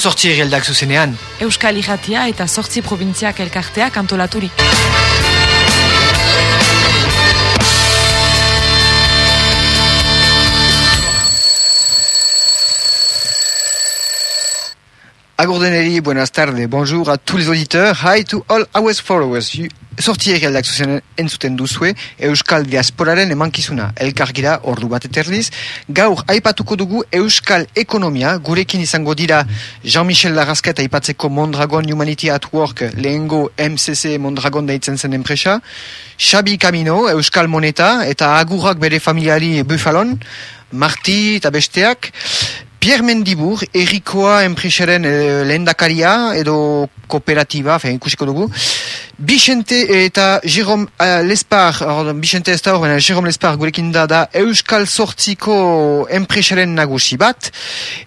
Sortzi herrialdak zuzenean. Euskal Iratia eta sortzi provintziak elkarteak antolaturik. Agourdeneri, buenas tardes, bonjour à tous les auditeurs, hi to all our followers. Sorti herrialdak zuzen entzuten duzue, Euskal Diasporaren emankizuna, elkargira ordu bat eterdiz. Gaur, aipatuko dugu Euskal Ekonomia, gurekin izango dira Jean-Michel Larrazket aipatzeko Mondragon Humanity at Work, lehengo MCC Mondragon deitzen zen enpresa, Xabi Camino, Euskal Moneta, eta agurrak bere familiari Buffalon, Marti eta besteak, Pierre Mendibur, errikoa enpresaren eh, lehendakaria edo kooperatiba, fein, ikusiko dugu. Bixente eta Jérôme uh, Lespar, or, Bixente ez da hor, Jérôme Lespar gurekin da da Euskal Sortziko enpresaren nagusi bat.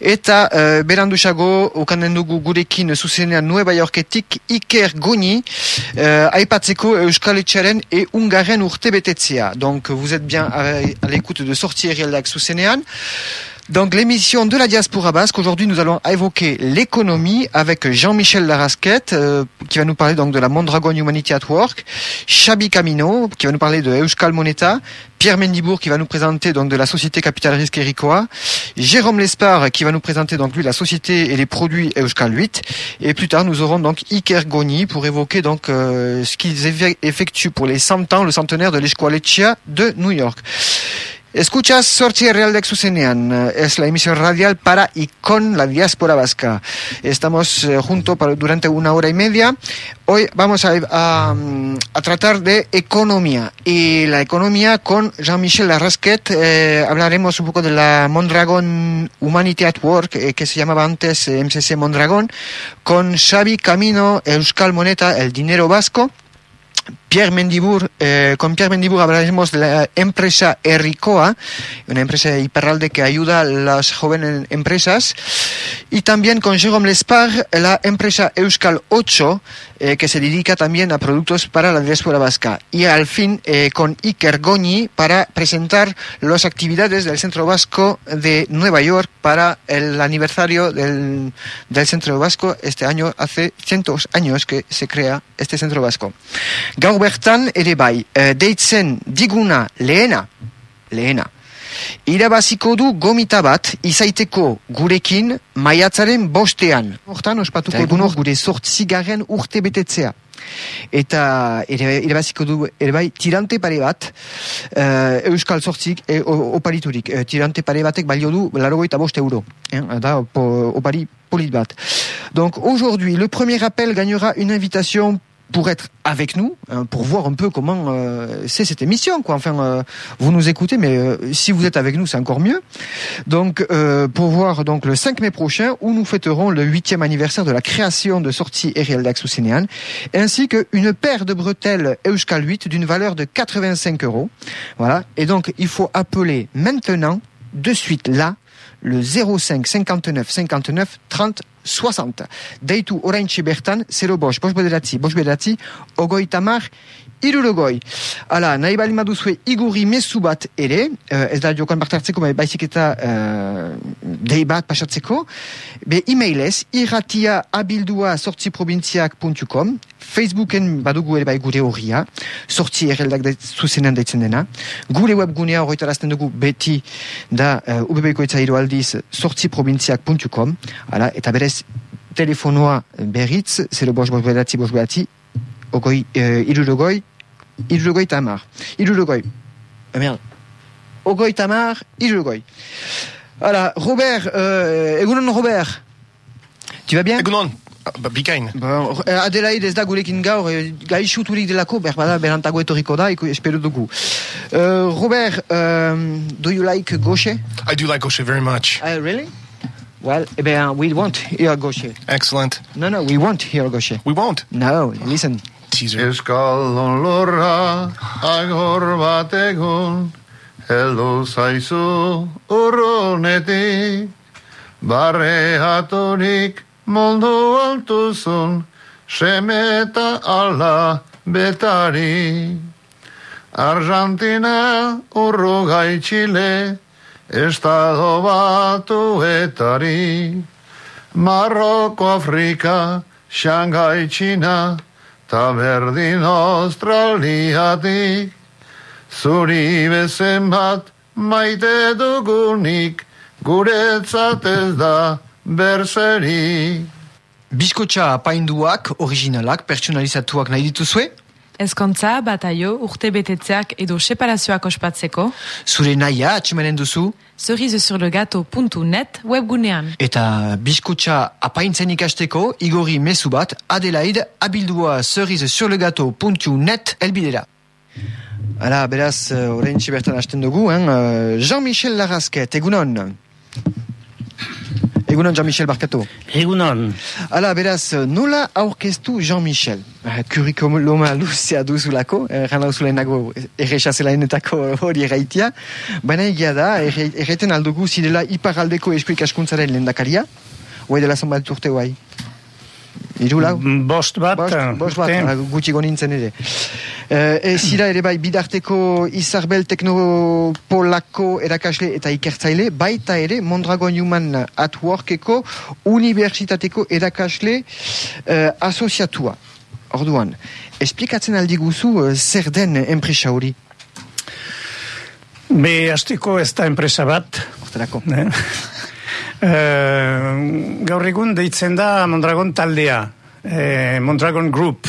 Eta uh, berandusago, ukanden dugu gurekin zuzenean Nueva Yorketik Iker Goni, euh, aipatzeko Euskal Etxaren e Ungaren urte betetzea. Donc vous êtes bien à, à l'écoute de Sortie Erieldak zuzenean. Donc l'émission de la diaspora basque, aujourd'hui nous allons évoquer l'économie avec Jean-Michel Larasquette euh, qui va nous parler donc de la Mondragon Humanity at Work, Xabi Camino qui va nous parler de Euskal Moneta, Pierre Mendibourg qui va nous présenter donc de la société Capital Risque Ericoa, Jérôme Lespar qui va nous présenter donc lui la société et les produits Euskal 8 et plus tard nous aurons donc Iker Goni pour évoquer donc euh, ce qu'ils effe- effectuent pour les 100 ans, le centenaire de l'Escualetia de New York. Escuchas Sorti Real de Exusenean, es la emisión radial para y con la diáspora vasca. Estamos eh, juntos durante una hora y media. Hoy vamos a, a, a tratar de economía y la economía con Jean-Michel Larrasquet. eh, hablaremos un poco de la Mondragon Humanity at Work, eh, que se llamaba antes eh, MCC Mondragon, con Xavi Camino, Euskal Moneta, el dinero vasco. Pierre Mendibur, eh, con Pierre Mendibur hablaremos de la empresa Erricoa, una empresa hiperralde que ayuda a las jóvenes empresas, y también con Jérôme Lespar, la empresa Euskal 8, eh, que se dedica también a productos para la diáspora vasca. Y al fin eh, con Iker Goñi para presentar las actividades del Centro Vasco de Nueva York para el aniversario del, del Centro Vasco. Este año hace cientos años que se crea este Centro Vasco. Gaur bertan ere bai, eh, deitzen diguna lehena, lehena, irabaziko du gomita bat izaiteko gurekin maiatzaren bostean. Hortan ospatuko dugu gure sortzigarren urte betetzea. Eta irabaziko du ere bai tirante pare bat eh, Euskal sortzik e, o- opariturik. Eh, tirante pare batek balio du larogoita bost euro. Eh, da po, opari polit bat. Donc aujourd'hui, le premier appel gagnera une invitation pour être avec nous, hein, pour voir un peu comment euh, c'est cette émission. Quoi. Enfin, euh, vous nous écoutez, mais euh, si vous êtes avec nous, c'est encore mieux. Donc, euh, pour voir donc le 5 mai prochain, où nous fêterons le huitième anniversaire de la création de sortie Eriel Daxousénéan, ainsi qu'une paire de bretelles Euskal 8 d'une valeur de 85 euros. Voilà. Et donc, il faut appeler maintenant, de suite là, le 05 59 59 30 60. Deitu oraintxe bertan, 0 bost, bost bederatzi, bost bederatzi, ogoi tamar, irurogoi. Hala, nahi bali maduzue igurri mezu bat ere, eh, ez da jokan bat hartzeko, bai- baizik eta eh, dei bat pasatzeko, be e-mailez, irratia abildua sortziprovintziak.com, Facebooken badugu ere bai gure horria, sortzi erreldak zuzenean deitzen dena, gure webgunea horretarazten dugu beti da uh, UBBko hiru aldiz sortziprovintziak.com, hala, eta berez telefonoa berriz, 0 bost bost bedatzi bost bedatzi, ogoi, uh, irurogoi, irurogoi tamar, irurogoi, ah, merde, ogoi tamar, irurogoi. Voilà, Robert, euh, egunon Robert, tu vas bien? Egunon, ba, bikain. Bon, eh, Adelaide ez da gurekin gaur, eh, gaixuturik delako, berbada berantago etorriko da, espero dugu. Uh, Robert, um, do you like gauche? I do like Gaucher very much. Uh, really? Well, eh ben, we want hear gauche. Excellent. No, no, we want hear gauche. We won't. No, listen. Teaser. Euskal lorra agor bat egun Heldu zaizu urrunetik Barre moldu altuzun Seme eta ala betari Argentina urrugai Chile Estado batuetari Marroko, Afrika, Shanghai, China, ta berdin Australiatik. Zuri bezen bat maite dugunik, guretzat ez da berzerik. Biskotxa apainduak, originalak, pertsonalizatuak nahi dituzue? Ezkontza, bataio, urte betetzeak edo separazioak ospatzeko, Zure nahia atxemanen duzu? cerisezurlegato.net webgunean. Eta biskotxa apaintzen ikasteko, igori mezu bat, Adelaide, abildua cerisezurlegato.net elbidera. Hala, beraz, orain bertan hasten dugu, hein? euh, Jean-Michel Larrazket, egunon. Egunon Jean-Michel Barkato. Egunon, Hala, beraz, nola aurkeztu Jean-Michel? Eh, Kurikuluma luzea duzulako, erran lauzulenago errexazelainetako hori erraitia. Baina egia da, erraiten aldugu zirela iparaldeko eskuik askuntzaren lendakaria? Oai dela zonbat urte guai? Iru lau? bost bat, Bost, bost bat, urte. ah, gutxi gonintzen ere. E, zira ere bai bidarteko Izarbel Teknopolako erakasle eta ikertzaile, baita ere Mondragon Human at Workeko Unibertsitateko erakasle uh, asoziatua. Orduan, esplikatzen aldi guzu uh, zer den enpresa hori? Be, hasteko ez da enpresa bat, Hortelako. eh? Eh, gaur egun deitzen da Mondragon taldea, eh, Mondragon Group,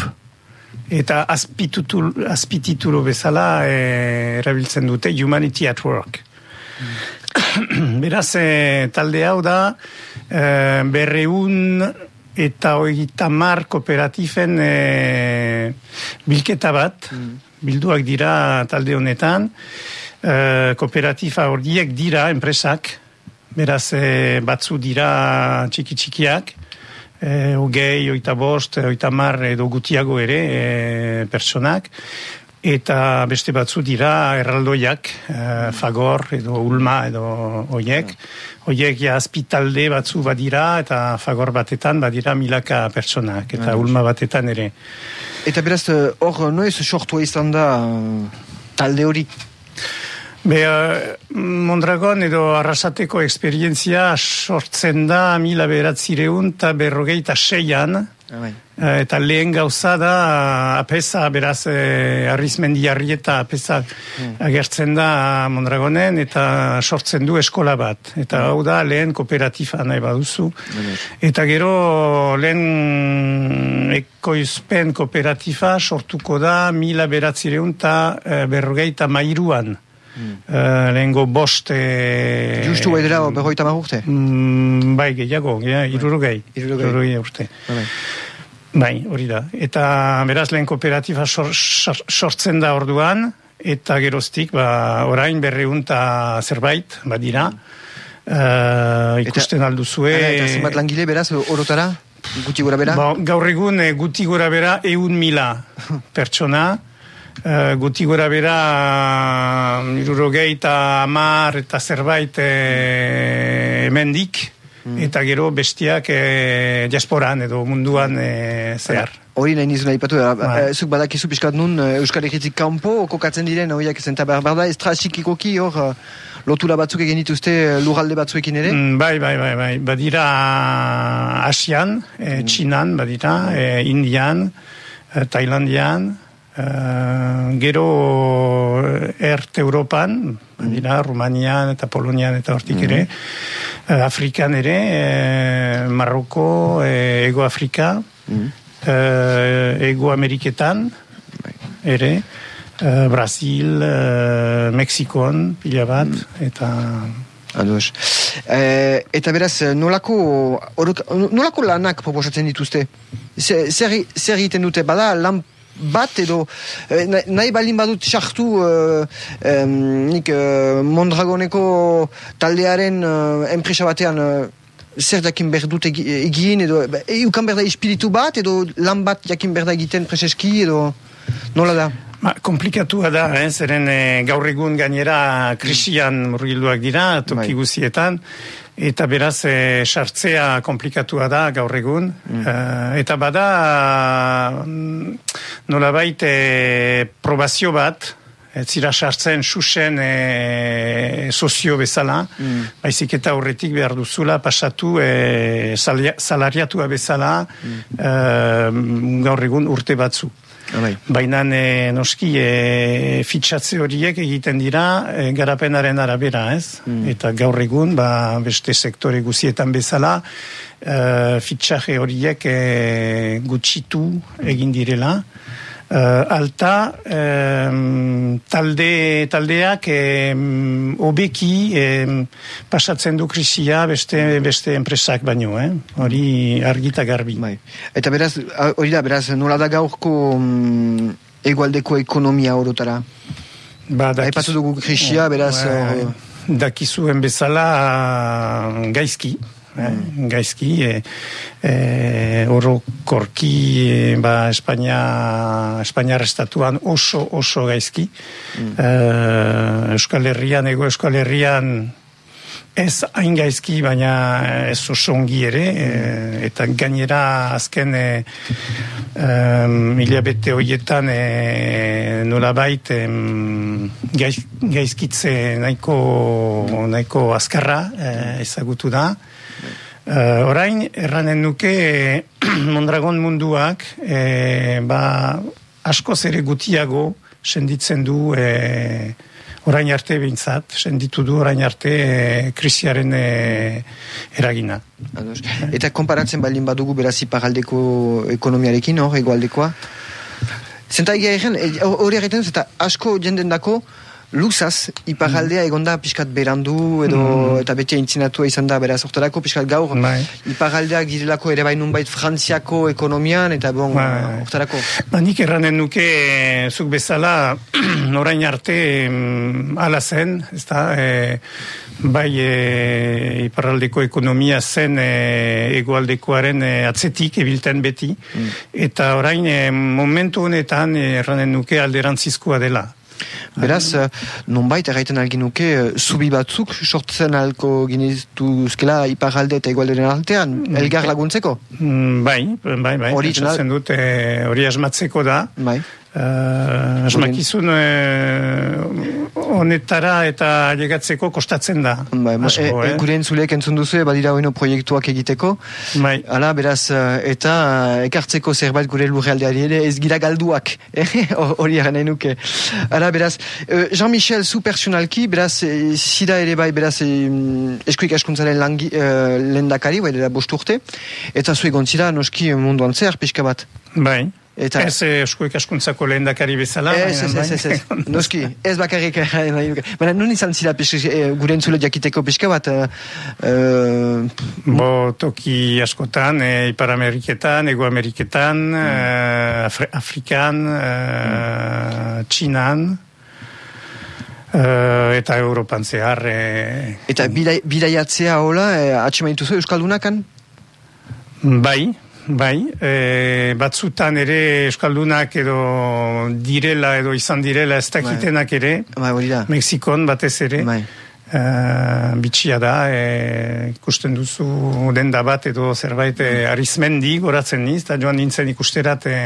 eta azpititulo bezala eh, erabiltzen dute Humanity at Work. Beraz, eh, talde hau da eh, berreun eta hogeita mar kooperatifen eh, bilketa bat, bilduak dira talde honetan, eh, kooperatifa horiek dira enpresak, beraz eh, batzu dira txiki-txikiak, eh, hogei, oita bost, oita mar edo gutiago ere eh, personak, eta beste batzu dira erraldoiak, eh, fagor edo ulma edo hoiek. Hoiek ja azpitalde batzu badira eta fagor batetan badira milaka personak eta ulma batetan ere. Eta beraz, eh, hor noiz sortua izan da eh, talde hori? Be, eh, Mondragon edo arrasateko esperientzia sortzen da mila beratzireun eta berrogeita seian, Ah, eh, eta lehen gauza da apesa, beraz, eh, arrizmendi eta apesa agertzen da Mondragonen eta sortzen du eskola bat. Eta hau da lehen kooperatifa nahi baduzu. Eta gero lehen ekoizpen kooperatifa sortuko da mila beratzireun eta eh, berrogeita mairuan. Eh, lehengo bost... eh, Justu bai dira berroita mar urte? Mm, bai, gehiago, ja, irurogei. Hirurogei. Hirurogei urte. Ah, bai. Bai, hori da. Eta beraz lehen kooperatifa sor, sor, sortzen da orduan, eta geroztik, ba, orain berreunta zerbait, badira. Uh, ikusten alduzue... Hala, Eta zenbat langile beraz, orotara? Gutxi gora bera? Bo, gaur egun guti gora bera eun mila pertsona, eh, guti gora bera irurogei eta amar eta zerbait eh, hemendik, eta gero bestiak eh, diasporan edo munduan eh, zehar. Hori nahi nizun aipatu, da. Bai. Eh, zuk badakizu pixkat nun eh, Euskal Herritik kanpo kokatzen diren horiak zenta behar behar da, estraxikikoki hor lotura batzuk egin dituzte lurralde batzuekin ere? Mm, bai, bai, bai, bai. Badira Asian, eh, Txinan, badira, eh, Indian, eh, Tailandian, eh, gero eh, Ert Europan, badira, Rumanian eta Polonian eta hortik ere, eh, Afrikan ere, eh, Marroko, eh, Ego Afrika, eh, Ego Ameriketan, ere, eh, Brasil, eh, Mexikon, pila bat, eta... Ados. Eh, eta beraz, nolako, orok, nolako lanak proposatzen dituzte? Zer egiten dute? Bada, lan bat edo eh, nahi- balin badut sartu eh, em, nik eh, Mondragoneko taldearen eh, enpresa batean eh, zer jakin behar dut egi- egin edo eukan behar da espiritu bat edo lan bat jakin behar da egiten preseski edo nola da? Ma, komplikatua da, eh? zeren eh, gaur egun gainera krisian murgilduak dira, toki Bai. guzietan, eta beraz eh, sartzea komplikatua da gaur egun. Eh, eta bada mm, nolabait eh, probazio bat, ez zira sartzen susen e, sozio bezala, Mm. baizik eta horretik behar duzula pasatu e, salariatua bezala e, gaur egun urte batzu. Ah, bai. Baina e, noski e, fitxatze horiek egiten dira e, garapenaren arabera, ez? Eta gaur egun, ba, beste sektore guzietan bezala, e, fitxaje horiek e, gutxitu egin direla. E, alta, e, talde, taldeak e, obeki e, pasatzen du krisia beste, beste enpresak baino, eh? Hori argita garbi. Bai. Eta beraz, hori da, beraz, nola da gaurko mm, egualdeko ekonomia orotara? Ba, dakizu- Aipatu dugu krisia, beraz, Bai, hor- dakizuen bezala gaizki. Eh, gaizki, e, e, orokorki e, ba, Espainia, Espainiar estatuan oso oso gaizki. Eh, Euskal Herrian, ego Euskal Herrian ez hain gaizki, baina ez oso ongi ere, e, eta gainera azken e, um, hilabete horietan e, nolabait em, gaiz, gaizkitze nahiko, nahiko azkarra e, ezagutu da. Uh, orain, erranen nuke eh, Mondragon munduak eh, ba, askoz ere gutiago senditzen du eh, orain arte behintzat, senditu du orain arte eh, krisiaren eh, eragina. Ados. Eta konparatzen baldin badugu beraz iparaldeko ekonomiarekin, hor, egualdekoa. Zenta egia egen, e, hori egiten eta asko jenden dako, luzaz, iparaldea egonda pixkat berandu, edo, eta beti aintzinatua izan da, beraz, hortarako pixkat gaur, Bai. iparaldeak direlako ere bai nunbait frantziako ekonomian, eta bon, Bai. hortarako. Ba, nik erranen nuke zuk bezala orain arte mm, ala zen, ez da, eh, bai e, iparraldeko ekonomia zen e, egoaldekoaren e, atzetik ebilten beti, eta orain e, momentu honetan eh, erranen nuke alderantzizkoa dela. Beraz, eh, nonbait erraiten algin nuke, eh, zubi batzuk sortzen alko ginituzkela iparalde eta egualderen artean, elgar laguntzeko? Mm, bai, bai, bai, Hori dut, eh, hori asmatzeko da, Bai. Uh, asmakizun eh, honetara eta llegatzeko kostatzen da. Ma- asko, e, e, eh? gure entzulek entzun duzu, badira hoino proiektuak egiteko. Bai. Hala, beraz, eh, eta eh, ekartzeko zerbait gure lurrealdeari ere ez gira galduak. eh, Hori eran nahi nuke. Hala, beraz, eh, Jean-Michel zu personalki, beraz, eh, zida ere bai, beraz, eh, eskuik askuntzaren langi, eh, lendakari, bai, dela bost urte, eta zu egon zira, noski munduan zer, pixka bat. Bai. Eta- Ez eh, eskuik askuntzako lehen dakari bezala. Ez, ez, ez, ez, ez, bai. noski, ez bakarrik eh, nahi nuke. Baina nun izan zira pixka, eh, gure entzule jakiteko pixka bat, eh, eh, Bo toki askotan, e, Ipar Ameriketan, Ego Ameriketan, eh, Afri Afrikan, e, Txinan, eh, eta Europan zehar. E, Eta bidai, bidaiatzea hola, eh, atxemain duzu Euskaldunakan? bai, bai, e, batzutan ere Euskaldunak edo direla edo izan direla ez dakitenak ere, Bai, hori da. Mexikon batez ere. Bai. Uh, bitxia da, e, ikusten duzu denda bat edo zerbait e, arizmendi goratzen niz, eta joan nintzen ikusterat e,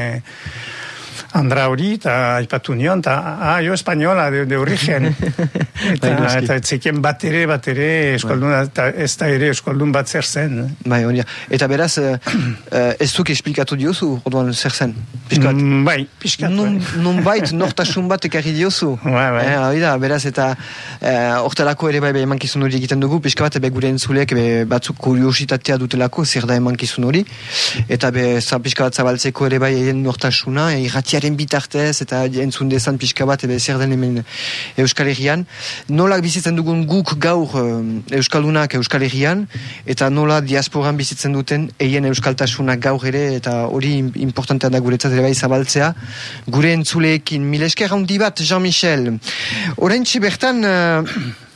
Andra hori, eta aipatu nion, eta, ah, jo espainola, de, de origen. eta, Bai, noski. eta etzekien bat ere, bat ere, euskaldun, eta ez da ere euskaldun bat zer zen. Bai, hori da. Eta beraz, eh, eh, ez duk esplikatu diozu, orduan zer zen? Piskat. Mm, bai, pixkat. Nun, bai. nun bait, nortasun bat ekarri diozu. Bai, bai. Eh, hori da, beraz, eta eh, hortelako ere bai, bai emankizun hori egiten dugu, pixka bat, ebe gure entzulek, ebe batzuk kuriositatea dutelako, zer da emankizun hori, eta be, za, pixka bat zabaltzeko ere bai, nortasuna, e, irratiaren bitartez, eta entzun dezan pixka bat, ebe zer den hemen Euskal Herrian. Nolak bizitzen dugun guk gaur eh, Euskaldunak Euskal Herrian, eta nola diasporan bizitzen duten eien euskaltasunak gaur ere, eta hori im- importantea da guretzat ere bai zabaltzea. Gure entzuleekin, mil esker handi bat, Jean-Michel. Orain bertan, uh,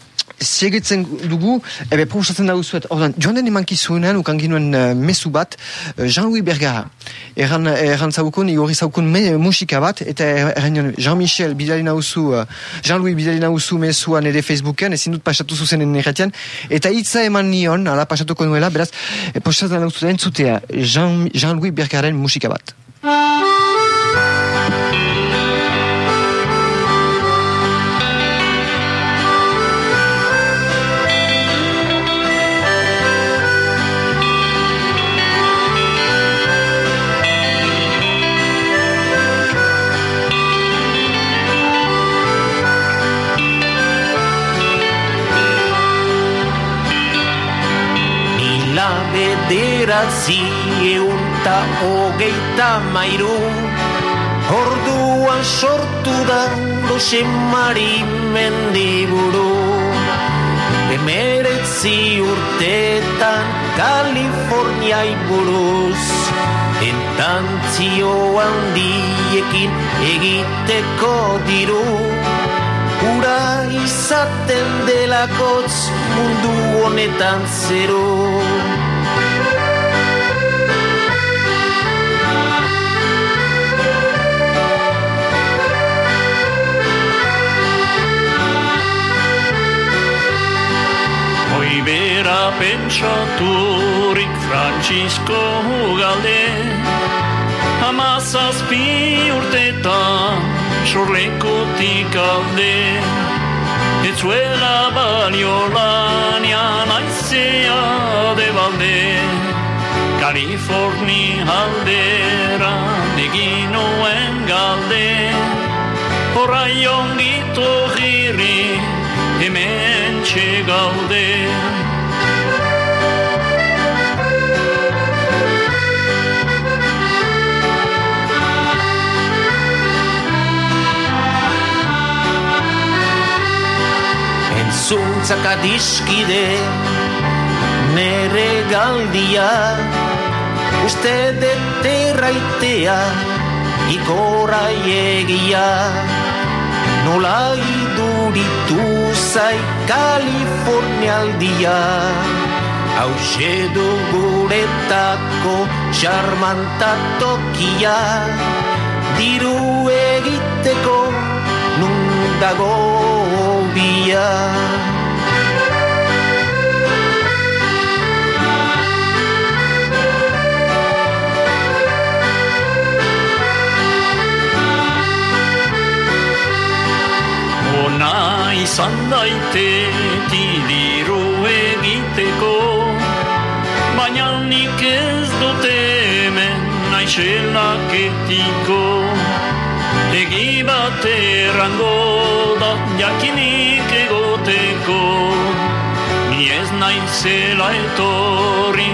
segitzen dugu, ebe proposatzen da guzuet, ordan, joan den emankizunean, ukan ginuen uh, mesu bat, uh, Jean-Louis Bergara. Erran, erran zaukun, igorri zaukun me, musika bat, eta erran nion, Jean-Michel bidali nauzu, uh, Jean-Louis bidali nauzu mesuan ere Facebooken, ezin dut pasatu zuzenen erratian, eta hitza eman nion, ala pasatuko nuela, beraz, e, proposatzen da guzuet entzutea, Jean- Jean-Louis Bergaren musika bat. Bederatzi eunta hogeita mairu Orduan sortu da Jose Mari mendiburu. Emeretzi urtetan Kalifornia buruz Entantzio handiekin egiteko diru. Ura izaten delakotz mundu honetan zero pentsaturik Frantzisko galde Amazazpi urtetan sorlekotik alde. Ez zuela balio lanian aizea debalde Kaliforni aldera egin oen galde. Horai ongito giri hemen txegalde Horai ongito giri hemen txegalde Entzuntzak adiskide nere galdia Uste deterraitea ikorai egia. Nola iduritu zai Kalifornialdia Hauxe du guretako charmantatokia Diru egiteko nun dago izan daite tidiru egiteko Baina nik ez dute hemen naixelak etiko Egi bat errango da jakinik egoteko. Ni ez naizela etorri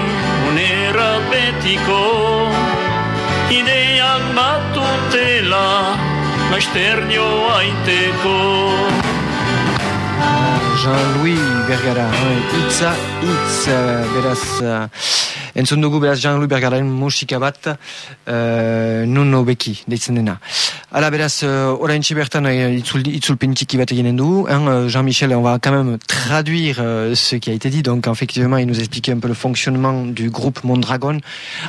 unera betiko. Ideak batutela Maister aiteko Jean-Louis Bergara, eh, hitza, hitz, eh, beraz, eh, entzun dugu beraz Jean-Louis Bergararen musika bat, uh, nun obeki, deitzen dena. Ala beraz, bertan uh, itzul, bat eginen hein, euh, Jean-Michel, on va quand même traduire ce qui a été dit, donc effectivement, il nous expliquait un peu le fonctionnement du groupe Mondragon,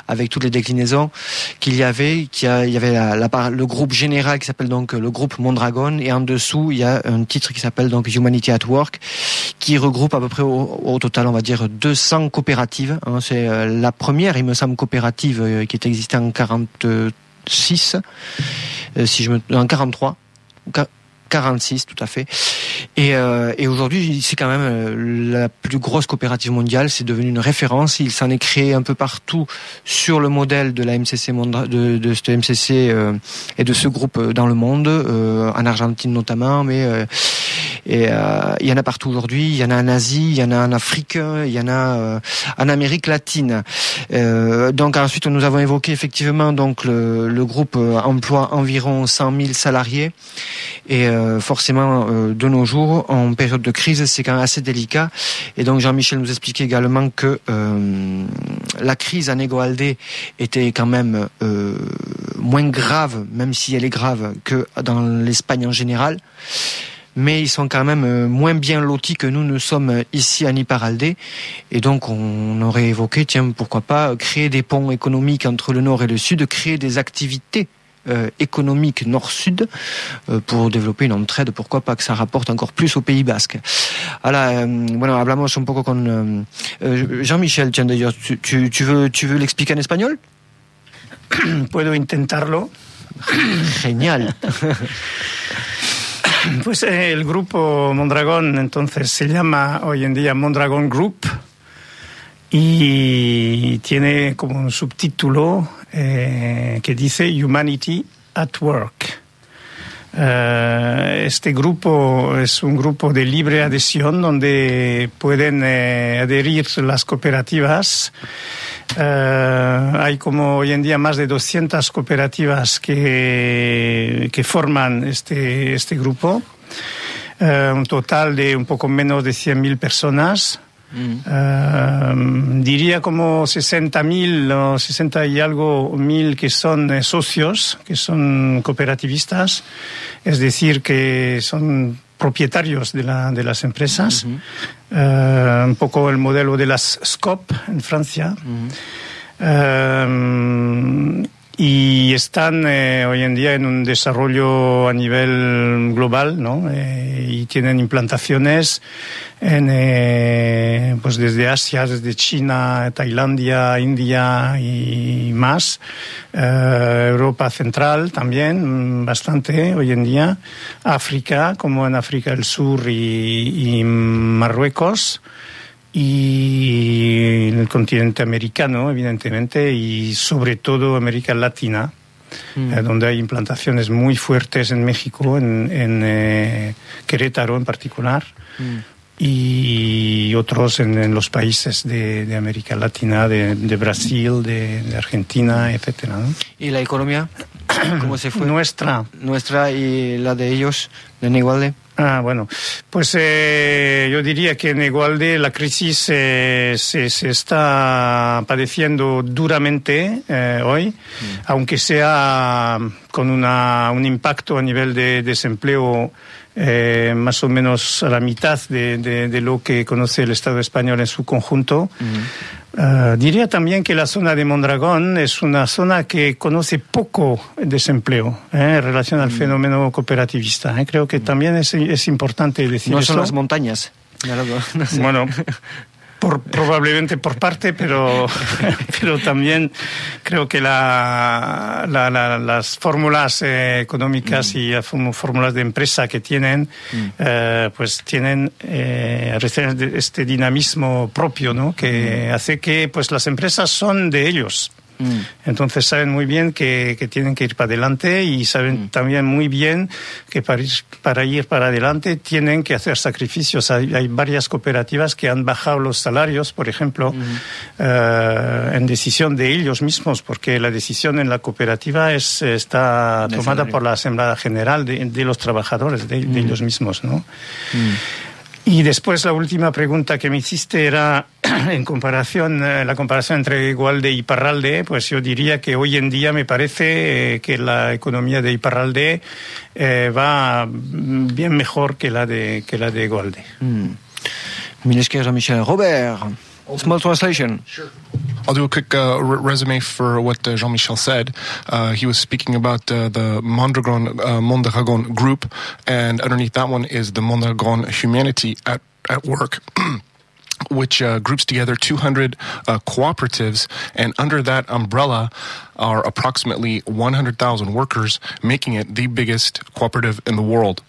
avec toutes les déclinaisons qu'il y avait, il y avait le groupe général qui s'appelle donc le groupe Mondragon, et en dessous, il y a un titre qui s'appelle donc Humanity at Work, qui regroupe à peu près au, total, on va dire, 200 coopératives. hein. C'est euh, la première, il me semble, coopérative euh, qui est existée en 46, euh, si je me, en 43, ou qua- 46 tout à fait. Et, euh, et aujourd'hui, c'est quand même euh, la plus grosse coopérative mondiale. C'est devenu une référence. Il s'en est créé un peu partout sur le modèle de la MCC de, de ce MCC et de ce groupe dans le monde, en Argentine notamment, mais et euh, il y en a partout aujourd'hui. Il y en a en Asie, il y en a en Afrique, il y en a euh, en Amérique latine. Euh, donc ensuite, nous avons évoqué effectivement donc le, le groupe euh, emploie environ 100 000 salariés et euh, forcément de nos jours, en période de crise, c'est quand même assez délicat. Et donc Jean-Michel nous expliquait également que la crise en Egoaldé était quand même moins grave, même si elle est grave, que dans l'Espagne en général mais ils sont quand même euh, moins bien lotis que nous ne sommes euh, ici à Niparaldé. Et donc, on aurait évoqué, tiens, pourquoi pas créer des ponts économiques entre le nord et le sud, créer des activités euh, économiques nord-sud euh, pour développer une entraide, pourquoi pas que ça rapporte encore plus au Pays Basque. Ahora, eh, bueno, hablamos un poco con Jean-Michel, tiens d'ailleurs, tu, tu, tu veux, tu veux l'expliquer en espagnol? Puedo intentarlo. Genial. Pues eh, el grupo Mondragón entonces se llama hoy en día Mondragón Group y tiene como un subtítulo eh, que dice Humanity at Work. Eh, este grupo es un grupo de libre adhesión donde pueden eh, adherir las cooperativas. Eh, hay como hoy en día más de 200 cooperativas que, que forman este, este grupo. Un total de un poco menos de 100.000 personas. Eh, diría como 60.000 o 60 y algo mil que son eh, socios, que son cooperativistas, es decir, que son propietarios de, la, de las empresas, Eh, un poco el modelo de las SCOP en Francia. Están eh, hoy en día en un desarrollo a nivel global, ¿no? Eh, y tienen implantaciones en, eh, pues desde Asia, desde China, Tailandia, India y más. Europa Central también, mm, bastante hoy en día. África, como en África del Sur y, y Marruecos y el continente americano, evidentemente, y sobre todo América Latina, eh, donde hay implantaciones muy fuertes en México, en, en eh, Querétaro en particular, y otros en, en los países de, de América Latina, de, de Brasil, de, de Argentina, etcétera. ¿no? ¿Y la economía? ¿Cómo se fue? Nuestra. Nuestra y la de ellos, de Negualde. Ah, bueno, pues eh, yo diría que en Igualde la crisis eh, se, se está padeciendo duramente eh, hoy, aunque sea con una, un impacto a nivel de desempleo eh, más o menos a la mitad de, de- de lo que conoce el Estado español en su conjunto. Eh, diría también que la zona de Mondragón es una zona que conoce poco desempleo eh, en relación al fenómeno cooperativista. eh. Creo que también es, es importante decir No son eso. las montañas. Bueno, por, probablemente por parte, pero, pero también creo que la, la- la- las fórmulas eh, económicas y las fórmu- fórmulas de empresa que tienen, eh, pues tienen eh, este dinamismo propio, ¿no? Que hace que pues las empresas son de ellos. Mm. Entonces saben muy bien que, que tienen que ir para adelante y saben también muy bien que para ir, para ir para adelante tienen que hacer sacrificios. Hay, hay varias cooperativas que han bajado los salarios, por ejemplo, eh, en decisión de ellos mismos, porque la decisión en la cooperativa es, está tomada por la Asamblea General de, de los trabajadores, de, de ellos mismos, ¿no? Y después la última pregunta que me hiciste era en comparación, eh, la comparación entre Igualde y Iparralde, pues yo diría que hoy en día me parece eh, que la economía de Iparralde eh, va mm, bien mejor que la de que la de Igualde. Mileske Jean-Michel. Robert, small translation. Sure. I'll do a quick uh, r- resume for what uh, Jean-Michel said. Uh, he was speaking about uh, the Mondragon, uh, Mondragon group, and underneath that one is the Mondragon Humanity at, at Work. Which uh, groups together 200 uh, cooperatives, and under that umbrella are approximately 100,000 workers, making it the biggest cooperative in the world,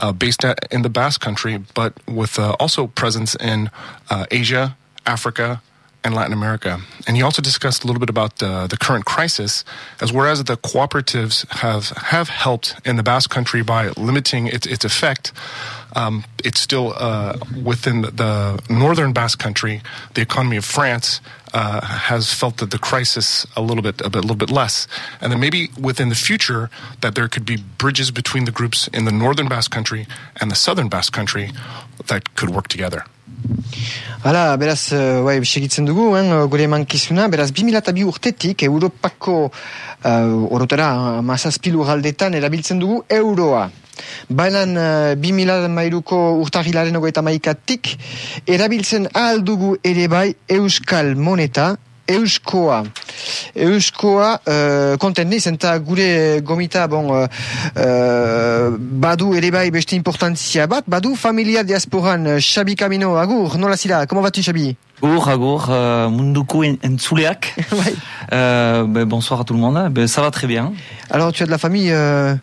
uh, based at, in the Basque Country, but with uh, also presence in uh, Asia, Africa, and Latin America. And he also discussed a little bit about uh, the current crisis, as whereas the cooperatives have have helped in the Basque Country by limiting its its effect. Um, it's still uh, within the, the northern Basque Country. The economy of France uh, has felt that the crisis a little bit a, bit, a little bit less, and then maybe within the future that there could be bridges between the groups in the northern Basque Country and the southern Basque Country that could work together. Hala, beraz, uh, bai, segitzen dugu, hein, gure emankizuna, beraz, 2002 urtetik, Europako uh, orotara, mazazpilu galdetan, erabiltzen dugu euroa. Baina uh, 2002ko urtahilaren ogoeta erabiltzen ahal dugu ere bai euskal moneta, euskoa. Euskoa, uh, konten niz, eta gure gomita, bon, uh, uh, badu ere bai beste importantzia bat, badu familia diasporan, Xabi Camino, agur, nola zira, comment vas-tu Xabi? Agur, agur, euh, munduko en- entzuleak. Ouais. Euh, ben, bonsoir à tout le monde. Ben, ça va très bien. Alors tu as de la famille euh,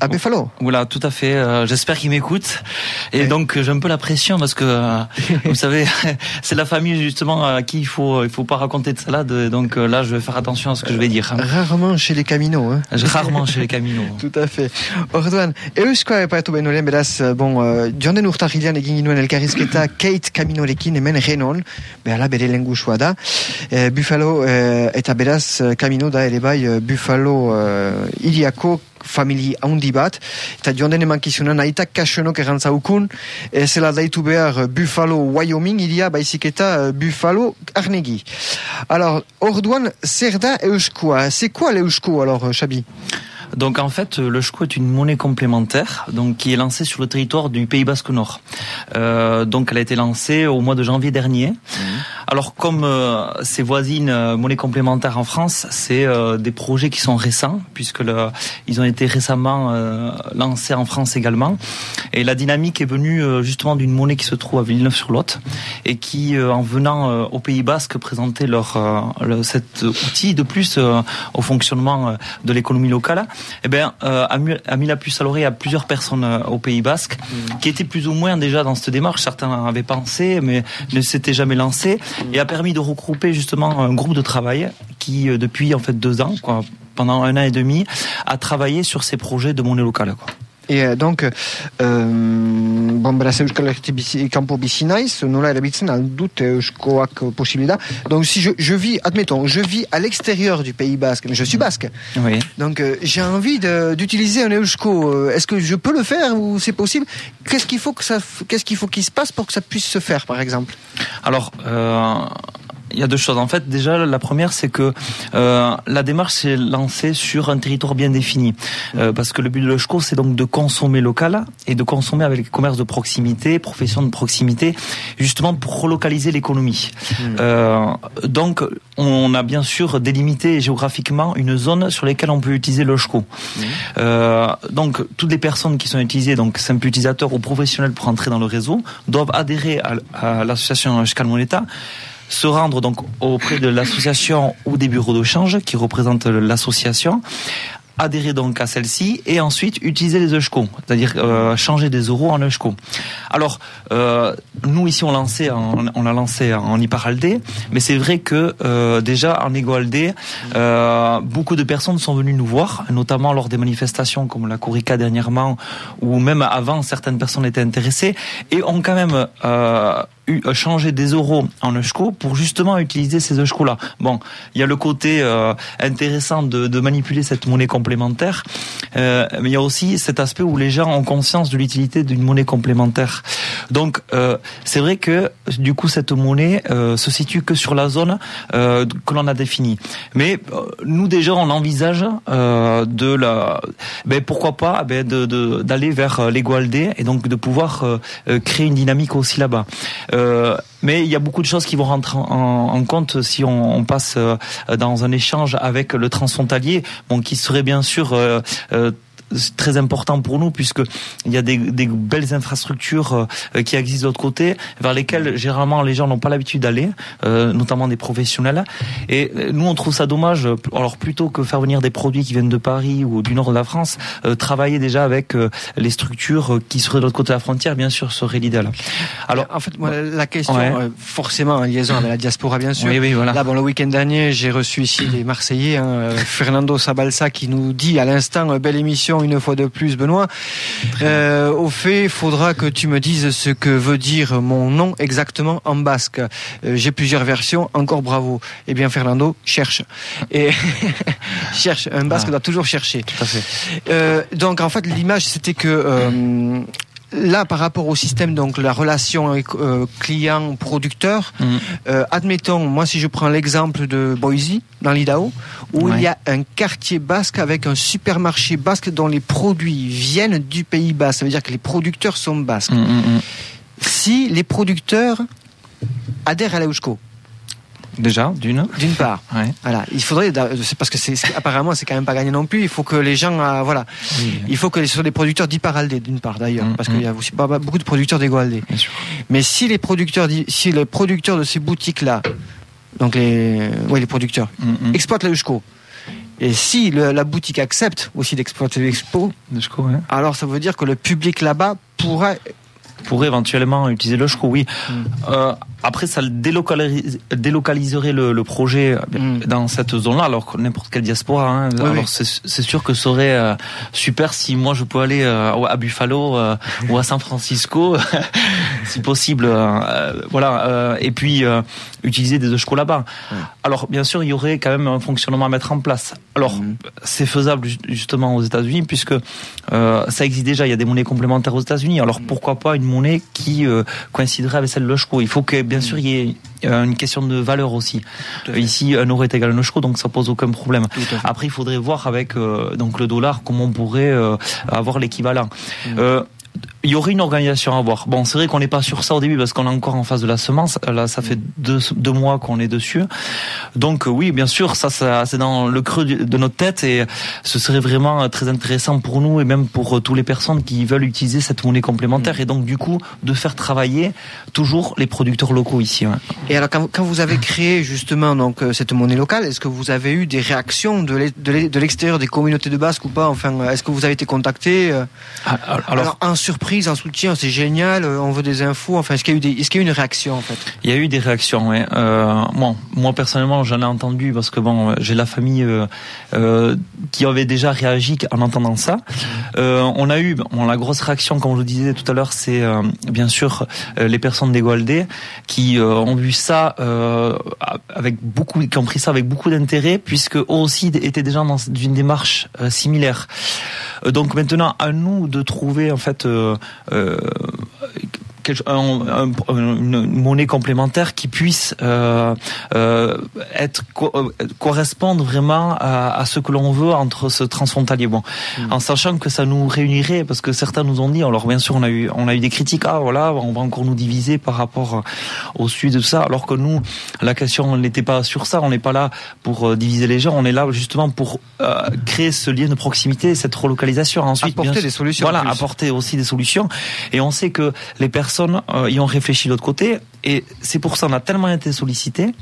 à Buffalo. Voilà, tout à fait. Euh, J'espère qu'il m'écoute. Et donc j'ai un peu la pression parce que euh, vous savez, c'est la famille justement à qui il faut il faut pas raconter de salade. Donc euh, là, je vais faire attention à ce que je vais dire. hein. Rarement chez les Camino, hein. Rarement chez les Camino. Tout à fait. Orduan, euskoa epatu benolen, beraz, eh, bon, joan den urtarrilean egin ginuen elkarrizketa Kate Caminorekin hemen renon, behala bere lengusua da, eh, Buffalo, eh, eta beraz, eh, Camino da ere bai Buffalo iriako famili handi bat, eta joan den emankizunan kasenok errantzaukun, behar eh, Buffalo Wyoming iria baizik eta eh, Buffalo Arnegi. Alors, orduan, zer da euskoa? C'est quoi l'eusko alors, Chabi Donc en fait, le choucou est une monnaie complémentaire, donc qui est lancée sur le territoire du Pays Basque Nord. Euh, donc elle a été lancée au mois de janvier dernier. Alors comme euh, ses voisines euh, monnaies complémentaires en France, c'est euh, des projets qui sont récents puisque le, ils ont été récemment euh, lancés en France également. Et la dynamique est venue euh, justement d'une monnaie qui se trouve à Villeneuve-sur-Lot et qui, euh, en venant euh, au Pays Basque, présenter leur, euh, le- cet outil de plus euh, au fonctionnement de l'économie locale, eh bien, euh, a, mis, la puce à l'oreille à plusieurs personnes euh, au Pays Basque qui étaient plus ou moins déjà dans cette démarche. Certains avaient pensé, mais ne s'étaient jamais lancés et a permis de regrouper justement un groupe de travail qui, euh, depuis en fait deux ans, quoi, pendant un an et demi, a travaillé sur ces projets de monnaie locale. Quoi. Et euh, donc, euh, bon, beraz Euskal kanpo bizi naiz, nola erabiltzen aldut euskoak posible da. Donc si je, je vis, admettons, je vis à l'extérieur du Pays Basque, mais je suis basque. Oui. Donc euh, j'ai envie de- d'utiliser un eusko. Euh, Est-ce que je peux le faire ou c'est possible? Qu'est-ce qu'il faut que ça, qu'est-ce qu'il faut qu'il se passe pour que ça puisse se faire, par exemple? Alors, euh, il y a deux choses. En fait, déjà, la première, c'est que euh, la démarche s'est lancée sur un territoire bien défini. Euh, parce que le but de l'ECHCO, c'est donc de consommer local et de consommer avec les commerces de proximité, professions de proximité, justement pour relocaliser l'économie. Euh, donc, on a bien sûr délimité géographiquement une zone sur laquelle on peut utiliser l'ECHCO. Euh, donc, toutes les personnes qui sont utilisées, donc simples utilisateurs ou professionnels pour entrer dans le réseau, doivent adhérer à, à l'association Euskal Moneta se rendre donc auprès de l'association ou des bureaux de change qui représentent l'association adhérer donc à celle-ci et ensuite utiliser les euskos, c'est-à-dire euh, changer des euros en euskos. Alors euh, nous ici on lancé on l'a lancé en Iparaldé, mais c'est vrai que euh, déjà en Egoaldé, euh, beaucoup de personnes sont venues nous voir, notamment lors des manifestations comme la Corica dernièrement, ou même avant certaines personnes étaient intéressées et ont quand même euh, eu, changé des euros en eusko pour justement utiliser ces euskos là. Bon, il y a le côté euh, intéressant de, de manipuler cette monnaie complémentaire, euh, mais il y a aussi cet aspect où les gens ont conscience de l'utilité d'une monnaie complémentaire. Donc euh, c'est vrai que du coup cette monnaie euh, se situe que sur la zone que l'on a définie. Mais nous déjà on envisage de la, ben pourquoi pas ben de d'aller vers l'Egualdé et donc de pouvoir créer une dynamique aussi là-bas. Mais il y a beaucoup de choses qui vont rentrer en, compte si on, passe euh, dans un échange avec le transfrontalier, bon, qui serait bien sûr euh, euh, très important pour nous puisque il y a des, des belles infrastructures euh, qui existent de l'autre côté vers lesquelles généralement les gens n'ont pas l'habitude d'aller euh, notamment des professionnels et euh, nous on trouve ça dommage alors plutôt que faire venir des produits qui viennent de Paris ou du nord de la France travailler déjà avec les structures qui seraient de l'autre côté de la frontière bien sûr serait l'idéal alors En fait, moi, la question, Ouais. forcément en liaison avec la diaspora, bien sûr. oui oui voilà Là, bon, le week-end dernier, j'ai reçu ici des Marseillais, hein, Fernando Sabalsa, qui nous dit à l'instant, belle émission une fois de plus, Benoît. Euh, au fait, il faudra que tu me dises ce que veut dire mon nom exactement en basque. Euh, j'ai plusieurs versions, encore bravo. Eh bien, Fernando, cherche. Et cherche. Un basque Ah. doit toujours chercher. tout à fait Euh, donc en fait l'image c'était que là par rapport au système donc la relation avec, euh, client producteur Mhm. euh, admettons moi si je prends l'exemple de Boise dans l'Idaho où Ouais. il y a un quartier basque avec un supermarché basque dont les produits viennent du Pays basque ça veut dire que les producteurs sont basques Mm, mm, mm. si les producteurs adhèrent à l'Eusko déjà d'une. D'une part. Ouais. voilà il faudrait c'est parce que c'est apparemment c'est quand même pas gagné non plus. Il faut que les gens euh, voilà. Oui, il faut que ce soit des producteurs d'Iparaldé d'une part d'ailleurs, Mm, parce qu'il y a aussi pas, pas beaucoup de producteurs sûr. Mais si les producteurs, si les producteurs de ces boutiques-là, donc les, ouais, les producteurs, Mm, mm. exploitent la Eusko, Et si le- la boutique accepte aussi d'exploiter l'expo, ouais. alors ça veut dire que le public là-bas pourra pourrait éventuellement utiliser le SCHO, oui. Euh, après, ça délocalise- délocaliserait le, le projet Mm. dans cette zone-là, alors que n'importe quelle diaspora. Hein. Oui, alors oui. c'est sûr que ce serait euh, super si moi je peux aller euh, à Buffalo euh, ou à San Francisco, si possible. voilà. et puis utiliser des SCHO là-bas. Alors bien sûr, il y aurait quand même un fonctionnement à mettre en place. Alors Mm. c'est faisable ju- justement aux États-Unis puisque ça existe déjà. Il y a des monnaies complémentaires aux États-Unis. Alors pourquoi pas une monnaie qui coïnciderait avec celle de l'Oshko Il faut que bien sûr il y ait euh, une question de valeur aussi. Ici, un euro est égal à un Oshko, donc ça pose aucun problème. Après, il faudrait voir avec euh, donc le dollar comment on pourrait euh, avoir l'équivalent. Euh, il y aurait une organisation à avoir. Bon, c'est vrai qu'on n'est pas sur ça au début parce qu'on est encore en phase de la semence. Là, ça fait deux, deux mois qu'on est dessus. Donc euh, oui, bien sûr, ça, ça c'est dans le creux de notre tête et ce serait vraiment très intéressant pour nous et même pour euh, toutes les personnes qui veulent utiliser cette monnaie complémentaire et donc du coup de faire travailler toujours les producteurs locaux ici. ouais. Et alors, quand, vous avez créé justement donc euh, cette monnaie locale, est-ce que vous avez eu des réactions de l'e- de l'e- de l'extérieur des communautés de Basque ou pas? Enfin, est-ce que vous avez été contacté Ah, alors, Alors, surprise, en soutien, c'est génial, euh, on veut des infos. Enfin, est-ce qu'il y a eu des, est-ce qu'il y a eu une réaction en fait? Il y a eu des réactions, ouais. Euh, bon, moi personnellement, j'en ai entendu parce que bon, j'ai la famille euh, euh, qui avait déjà réagi en entendant ça. Euh, on a eu bon, la grosse réaction, comme je le disais tout à l'heure, c'est bien sûr les personnes des Goaldé qui ont vu ça avec beaucoup, qui ont pris ça avec beaucoup d'intérêt, puisque eux aussi étaient déjà dans une démarche similaire. Euh, donc maintenant, à nous de trouver en fait. Quelque- un- un- une monnaie complémentaire qui puisse euh, euh, être co- euh, correspondre vraiment à, à ce que l'on veut entre ce transfrontalier. Bon, en sachant que ça nous réunirait, parce que certains nous ont dit, alors bien sûr on a eu on a eu des critiques, ah voilà, on va encore nous diviser par rapport au sud de ça, alors que nous la question n'était pas sur ça, on n'est pas là pour diviser les gens, on est là justement pour euh, créer ce lien de proximité, cette relocalisation. Ensuite, Apporter bien des solutions, Voilà, apporter aussi des solutions. Et on sait que les personnes euh, y ont réfléchi de l'autre côté. Et c'est pour ça on a tellement été sollicité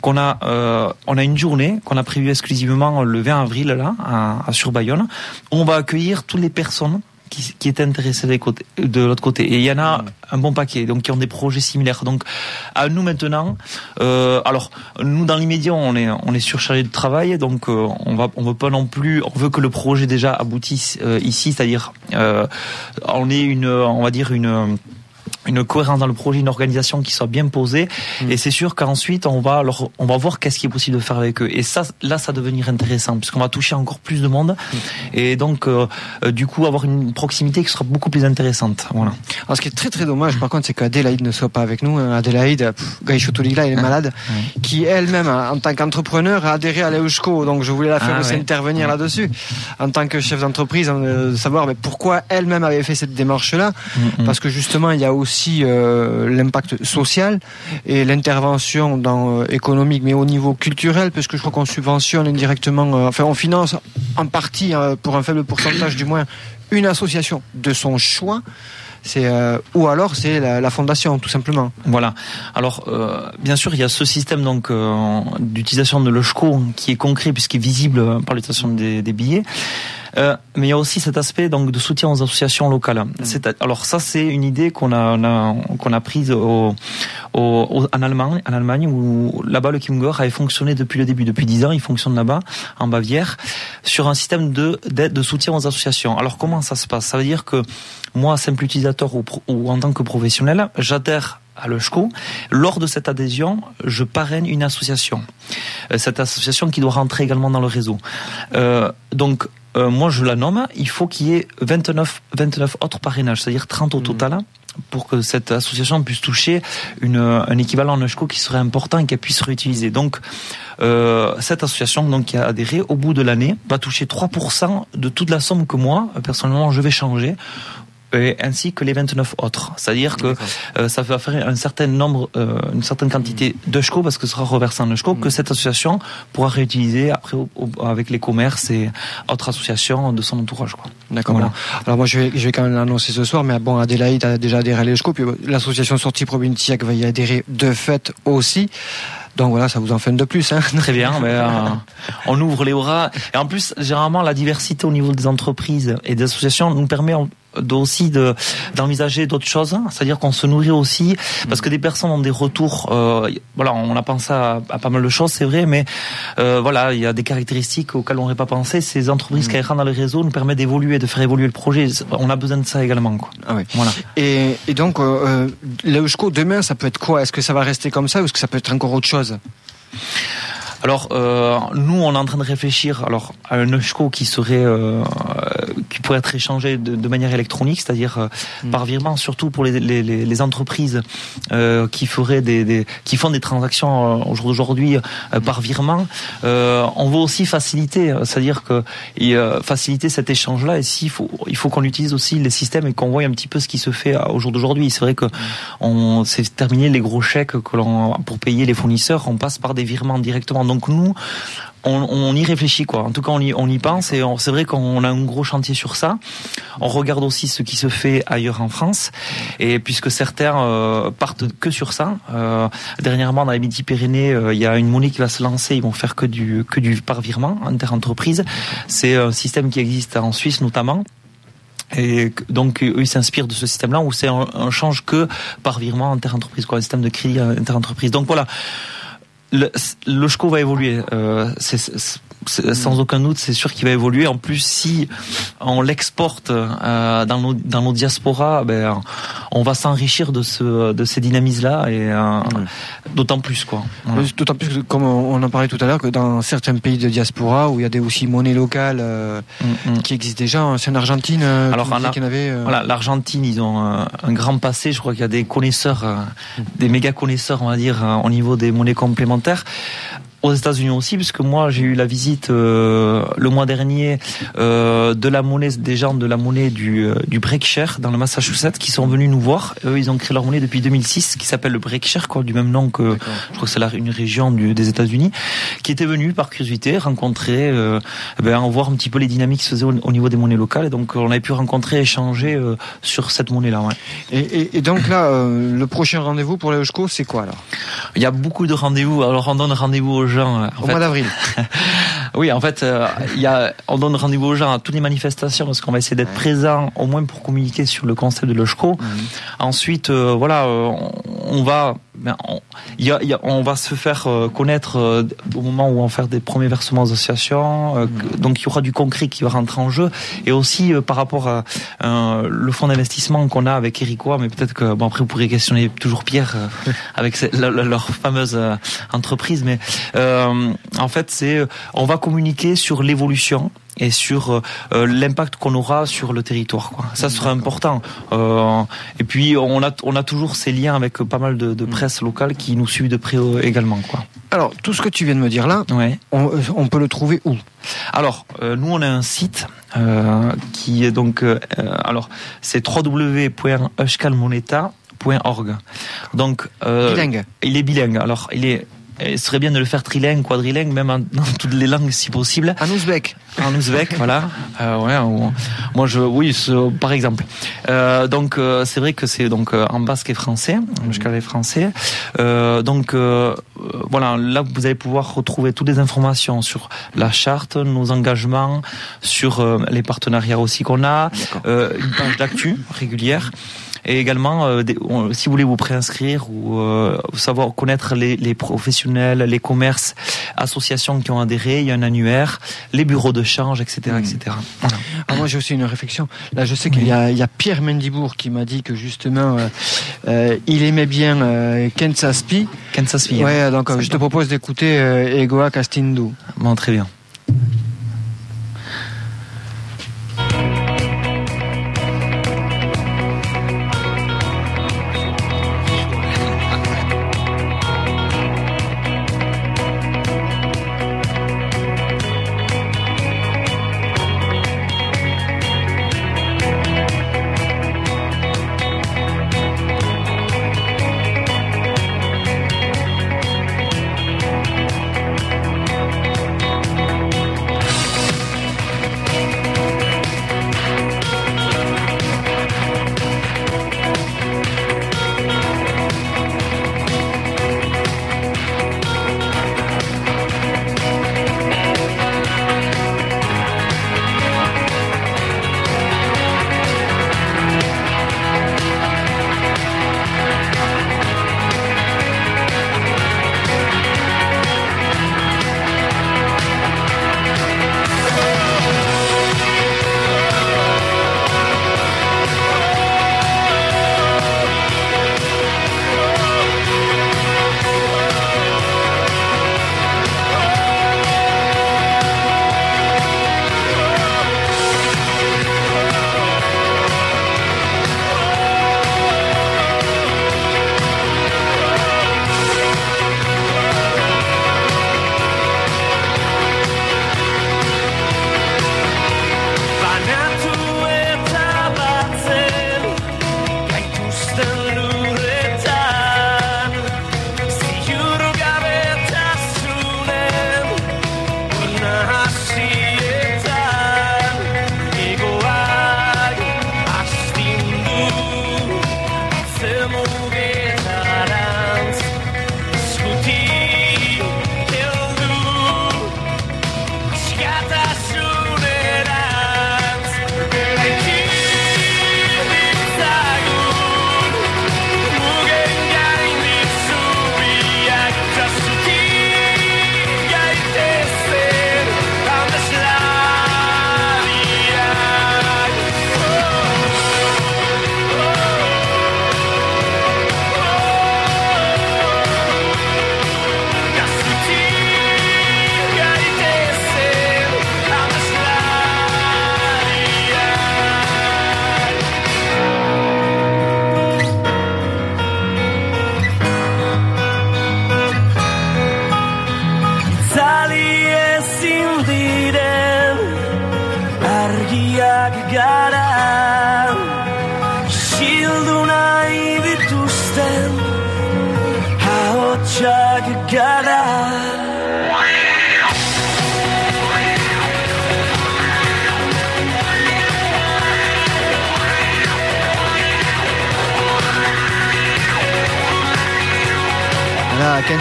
qu'on a euh, on a une journée qu'on a prévue exclusivement le 20 avril là à, à sur Bayonne. Où on va accueillir toutes les personnes qui, qui étaient intéressées des côtés- de l'autre côté. Et il y en a un bon paquet, donc qui ont des projets similaires. Donc à nous maintenant, euh, alors nous dans l'immédiat on est on est surchargé de travail, donc euh, on va on veut pas non plus, on veut que le projet déjà aboutisse euh, ici, c'est-à-dire on est une on va dire une une cohérence dans le projet, une organisation qui soit bien posée. Et c'est sûr qu'ensuite, on va leur, on va voir qu'est-ce qui est possible de faire avec eux. Et ça, là, ça va devenir intéressant, puisqu'on va toucher encore plus de monde. Et donc, euh, euh, du coup, avoir une proximité qui sera beaucoup plus intéressante. Voilà. Alors, ce qui est très très dommage, par contre, c'est qu'Adélaïde ne soit pas avec nous. hein. Adélaïde, pff, Gaïcho Tolila, elle est malade, qui elle-même, en tant qu'entrepreneur, a adhéré à l'EUSCO. Donc, je voulais la faire Ah, aussi ouais. intervenir là-dessus. En tant que chef d'entreprise, hein, de savoir mais pourquoi elle-même avait fait cette démarche-là. Mm. Parce que justement, il y a aussi euh, l'impact social et l'intervention dans euh, économique, mais au niveau culturel, parce que je crois qu'on subventionne indirectement, euh, enfin, on finance en partie, pour un faible pourcentage du moins, une association de son choix. C'est ou alors c'est la, fondation, tout simplement. Voilà. Alors, bien sûr, il y a ce système donc d'utilisation de l'ESCO qui est concret puisqu'il est visible par l'utilisation des billets. Euh, mais il y a aussi cet aspect donc de soutien aux associations locales. C'est- Alors ça, c'est une idée qu'on a, on a qu'on a prise au, au- au- en Allemagne, en Allemagne où là-bas le Kimgor avait fonctionné depuis le début, depuis 10 ans, il fonctionne là-bas en Bavière sur un système de d'aide de soutien aux associations. Alors comment ça se passe? Ça veut dire que moi, simple utilisateur ou, pro- ou en tant que professionnel, j'adhère à l'ESCO. Lors de cette adhésion, je parraine une association. Euh, Cette association qui doit rentrer également dans le réseau. Euh, donc, euh, moi, je la nomme. Il faut qu'il y ait 29, 29 autres parrainages, c'est-à-dire 30 au total, pour que cette association puisse toucher une, un équivalent en ESCO qui serait important et qu'elle puisse réutiliser. Donc, euh, cette association donc, qui a adhéré au bout de l'année va toucher 3% de toute la somme que moi, personnellement, je vais changer et ainsi que les 29 autres. C'est-à-dire que euh, ça va faire un certain nombre, euh, une certaine quantité de chco parce que ce sera reversé en chco que cette association pourra réutiliser après au- au- avec les commerces et autres associations de son entourage. D'accord. Voilà. bon. Alors moi je vais, je vais quand même l'annoncer ce soir, mais bon, Adélaïde a déjà adhéré à l'ESCO, puis l'association Sortie Provinciac va y adhérer de fait aussi. Donc voilà, ça vous en fait une de plus. Hein. Très bien, mais, euh, on ouvre les bras. Et en plus, généralement, la diversité au niveau des entreprises et des associations nous permet aussi de d'envisager d'autres choses. C'est-à-dire qu'on se nourrit aussi parce que des personnes ont des retours. euh, voilà, on a pensé à, à pas mal de choses, c'est vrai, mais euh, voilà, il y a des caractéristiques auxquelles on n'aurait pas pensé. Ces entreprises qui rentrent dans le réseau nous permettent d'évoluer, de faire évoluer le projet. On a besoin de ça également. Quoi. Ah oui. Voilà. Et, et donc, euh, l'ESCO demain, ça peut être quoi? Est-ce que ça va rester comme ça ou est-ce que ça peut être encore autre chose? Alors euh, nous, on est en train de réfléchir alors à un ESCO qui serait euh, qui pourrait être échangé de, de manière électronique, c'est-à-dire euh, par virement, surtout pour les, les, entreprises qui feraient des, des qui font des transactions au jour d'aujourd'hui euh, par virement. On veut aussi faciliter, c'est-à-dire que et, faciliter cet échange-là. Et s'il faut, il faut qu'on utilise aussi les systèmes et qu'on voit un petit peu ce qui se fait au jour d'aujourd'hui. C'est vrai que on c'est terminé les gros chèques que l'on pour payer les fournisseurs, on passe par des virements directement. Donc nous, on, y réfléchit quoi. En tout cas, on y, pense et c'est vrai qu'on a un gros chantier sur ça. On regarde aussi ce qui se fait ailleurs en France et puisque certains euh, partent que sur ça. euh, dernièrement, dans les Midi-Pyrénées, euh, il y a une monnaie qui va se lancer. Ils vont faire que du que du par virement inter-entreprise. C'est un système qui existe en Suisse notamment. Et donc eux ils s'inspirent de ce système-là où c'est un, change que par virement inter-entreprise, quoi, un système de crédit inter-entreprise. Donc voilà, le, le va évoluer. Euh, sans aucun doute, c'est sûr qu'il va évoluer. En plus, si on l'exporte euh, dans nos dans nos diasporas, ben on va s'enrichir de ce de ces dynamismes-là et euh, d'autant plus quoi. Voilà. Euh, D'autant plus que, comme on en parlait tout à l'heure, que dans certains pays de diaspora où il y a des aussi monnaies locales euh, Mm, mm. qui existent déjà, hein, c'est en Argentine. Alors, en disais Ar- qu'il y en avait. Voilà, l'Argentine, ils ont un, grand passé. Je crois qu'il y a des connaisseurs, des méga connaisseurs, on va dire, au niveau des monnaies complémentaires. Aux États-Unis aussi, puisque moi j'ai eu la visite euh, le mois dernier euh, de la monnaie des gens de la monnaie du euh, du Breakshare dans le Massachusetts qui sont venus nous voir. Eux, ils ont créé leur monnaie depuis 2006, qui s'appelle le Breakshare, quoi, du même nom que je crois que c'est la- une région du- des États-Unis, qui était venue par curiosité rencontrer, euh, ben, voir un petit peu les dynamiques qui se faisaient au, au niveau des monnaies locales. Et donc on avait pu rencontrer, échanger sur cette monnaie-là. Ouais. Et, et- et donc là, le prochain rendez-vous pour l'ESCO, c'est quoi alors? Il y a beaucoup de rendez-vous. Alors on donne rendez-vous aux gens. euh, en Au fait. mois d'avril. Oui, en fait, euh, y a, on donne rendez-vous aux gens à toutes les manifestations parce qu'on va essayer d'être présent au moins pour communiquer sur le concept de l'OSCO. Ensuite, euh, voilà, on, on va, on, il y a, y a- on va se faire euh, connaître euh, au moment où on va faire des premiers versements aux associations. euh, que- donc, il y aura du concret qui va rentrer en jeu et aussi euh, par rapport à euh, le fonds d'investissement qu'on a avec Ericois, mais peut-être que bon après vous pourrez questionner toujours Pierre euh, avec ce- la- la- leur fameuse euh, entreprise, mais euh, en fait c'est on va communiquer sur l'évolution et sur euh, euh, l'impact qu'on aura sur le territoire. Quoi. Ça sera important. Euh, et puis on a on a toujours ces liens avec pas mal de, de presse locale qui nous suivent de près également. Quoi. Alors, tout ce que tu viens de me dire là, Ouais. on, on peut le trouver où? Alors, euh, nous, on a un site euh, qui est donc, euh, alors, c'est www.euskal-moneta.org. Donc, euh, Bilingue. il est bilingue. Alors, il est, il serait bien de le faire trilingue, quadrilingue, même en- dans toutes les langues si possible. En ouzbek. En ouzbek, voilà. Euh, ouais, ou- moi je, oui, ce- par exemple. Euh, donc euh, c'est vrai que c'est donc euh, en basque et français, en euskal et français. Euh, donc euh, voilà, là vous allez pouvoir retrouver toutes les informations sur la charte, nos engagements, sur les partenariats aussi qu'on a, euh, une page d'actu régulière. Et également, euh, des- on- si vous voulez vous préinscrire ou euh, savoir connaître les, les professionnels, les commerces, associations qui ont adhéré, il y a un annuaire, les bureaux de change, etc., etc. Voilà. Ah, moi, j'ai aussi une réflexion. Là, je sais qu'il y, a- il y a Pierre Mendibourg qui m'a dit que justement, euh, il aimait bien euh, Kansas Pi. Kansas City. Ouais, donc euh, je te propose d'écouter Egoa Castindu. Bon, très bien.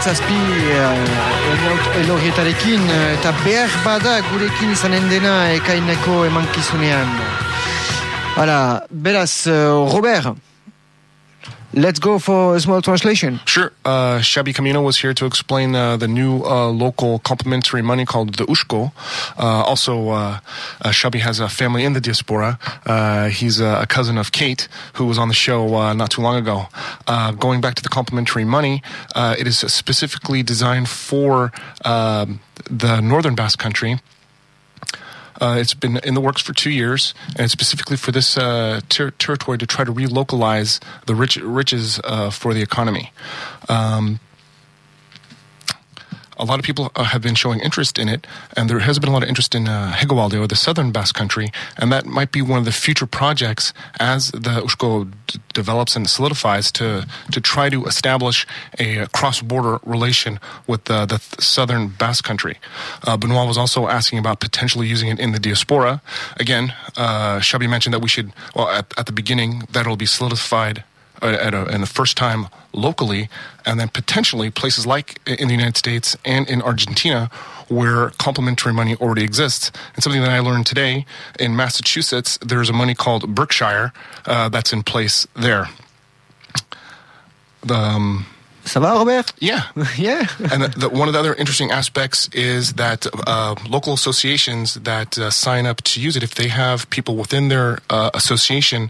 Hala, kentzazpi uh, elorrietarekin eh, eta behar bada gurekin izanen dena ekaineko emankizunean. Hala, beraz, uh, Robert, let's go for a small translation. Sure. Uh, Shabby Camino was here to explain uh, the new uh, local complementary money called the Ushko. Uh, also, uh, uh, Shabby has a family in the diaspora. Uh, he's a, cousin of Kate, who was on the show uh, not too long ago. Uh, going back to the complementary money, uh, it is specifically designed for um the northern Basque Country. Uh, it's been in the works for two years, and specifically for this uh, ter- territory to try to relocalize the rich- riches uh, for the economy. Um, a lot of people uh, have been showing interest in it, and there has been a lot of interest in uh, or the southern Basque Country, and that might be one of the future projects as the Ushko d- develops and solidifies to to try to establish a cross-border relation with the, the th- southern Basque Country. Uh, Benoit was also asking about potentially using it in the diaspora. Again, uh, Shabby mentioned that we should, well, at, at the beginning, that it'll be solidified at a, in the first time locally, and then potentially places like in the United States and in Argentina where complementary money already exists. And something that I learned today in Massachusetts, there's a money called Berkshire uh, that's in place there. The, um, Ça va, Robert? yeah. yeah. and the, the, one of the other interesting aspects is that uh, local associations that uh, sign up to use it, if they have people within their uh, association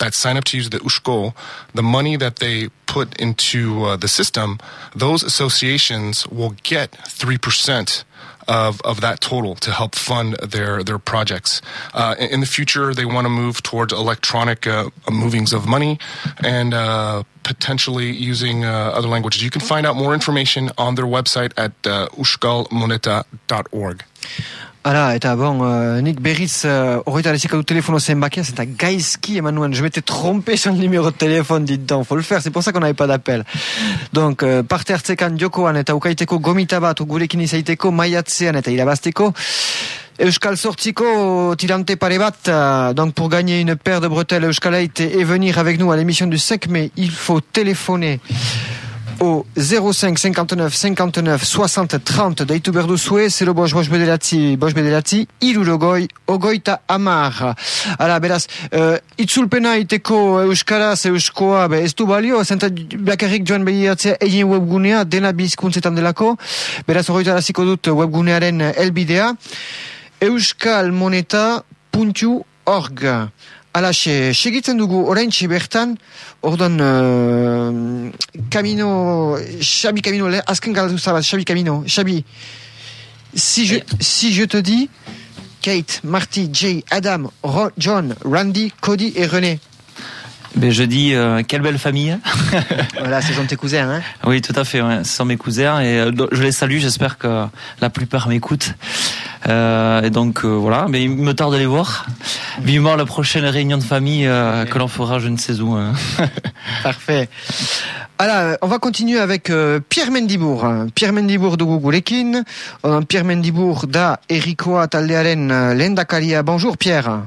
that sign up to use the Ushko, the money that they put into uh, the system, those associations will get 3% of, of that total to help fund their, their projects. Uh, in, in the future, they want to move towards electronic uh, movings of money and uh, potentially using uh, other languages. You can find out more information on their website at uh, ushkalmoneta.org. Hala, eta bon, uh, nik berriz uh, horreta lezika du telefono zenbakiaz eta gaizki eman nuen, je m'étais trompé sur le numéro de téléphone, dit donc, faut le faire, c'est pour ça qu'on n'avait pas d'appel. Donc, uh, parte hartzekan jokoan eta ukaiteko gomita bat gurekin izaiteko maiatzean eta irabazteko, Euskal sortziko tirante pare bat, uh, donc pour gagner une paire de bretelles Euskalite et venir avec nous à l'émission du 5 mai, il faut téléphoner au 05 59 59 60 30 deitu behar duzue, zero bost bost bederatzi, bost bederatzi, irurogoi, ogoita amar. Hala, beraz, uh, itzulpena iteko euskaraz, euskoa, be, ez du balio, zenta bakarrik joan behiatzea egin webgunea, dena bizkuntzetan delako, beraz, ogoita raziko dut webgunearen elbidea, euskalmoneta.org. Alaxe, segitzen dugu orain bertan, ordan uh, Camino, Xabi Camino, azken galdu zabat, Xabi Camino, Xabi, si je, si je te dis Kate, Marty, Jay, Adam, Ro- John, Randy, Cody et René. Ben, je dis, euh, quelle belle famille. Voilà, ce sont tes cousins, hein Oui, tout à fait. Ouais. Ce sont mes cousins et euh, je les salue. J'espère que la plupart m'écoutent. Euh, et donc euh, voilà, mais il me tarde de les voir. Vivement la prochaine réunion de famille euh, que l'on fera, je ne sais où. hein. Parfait. Alors, on va continuer avec euh, Pierre Mendibour. Pierre Mendibour de Gugulekin. Euh, Pierre Mendibour da Erikoa taldearen lehendakaria. Bonjour Pierre.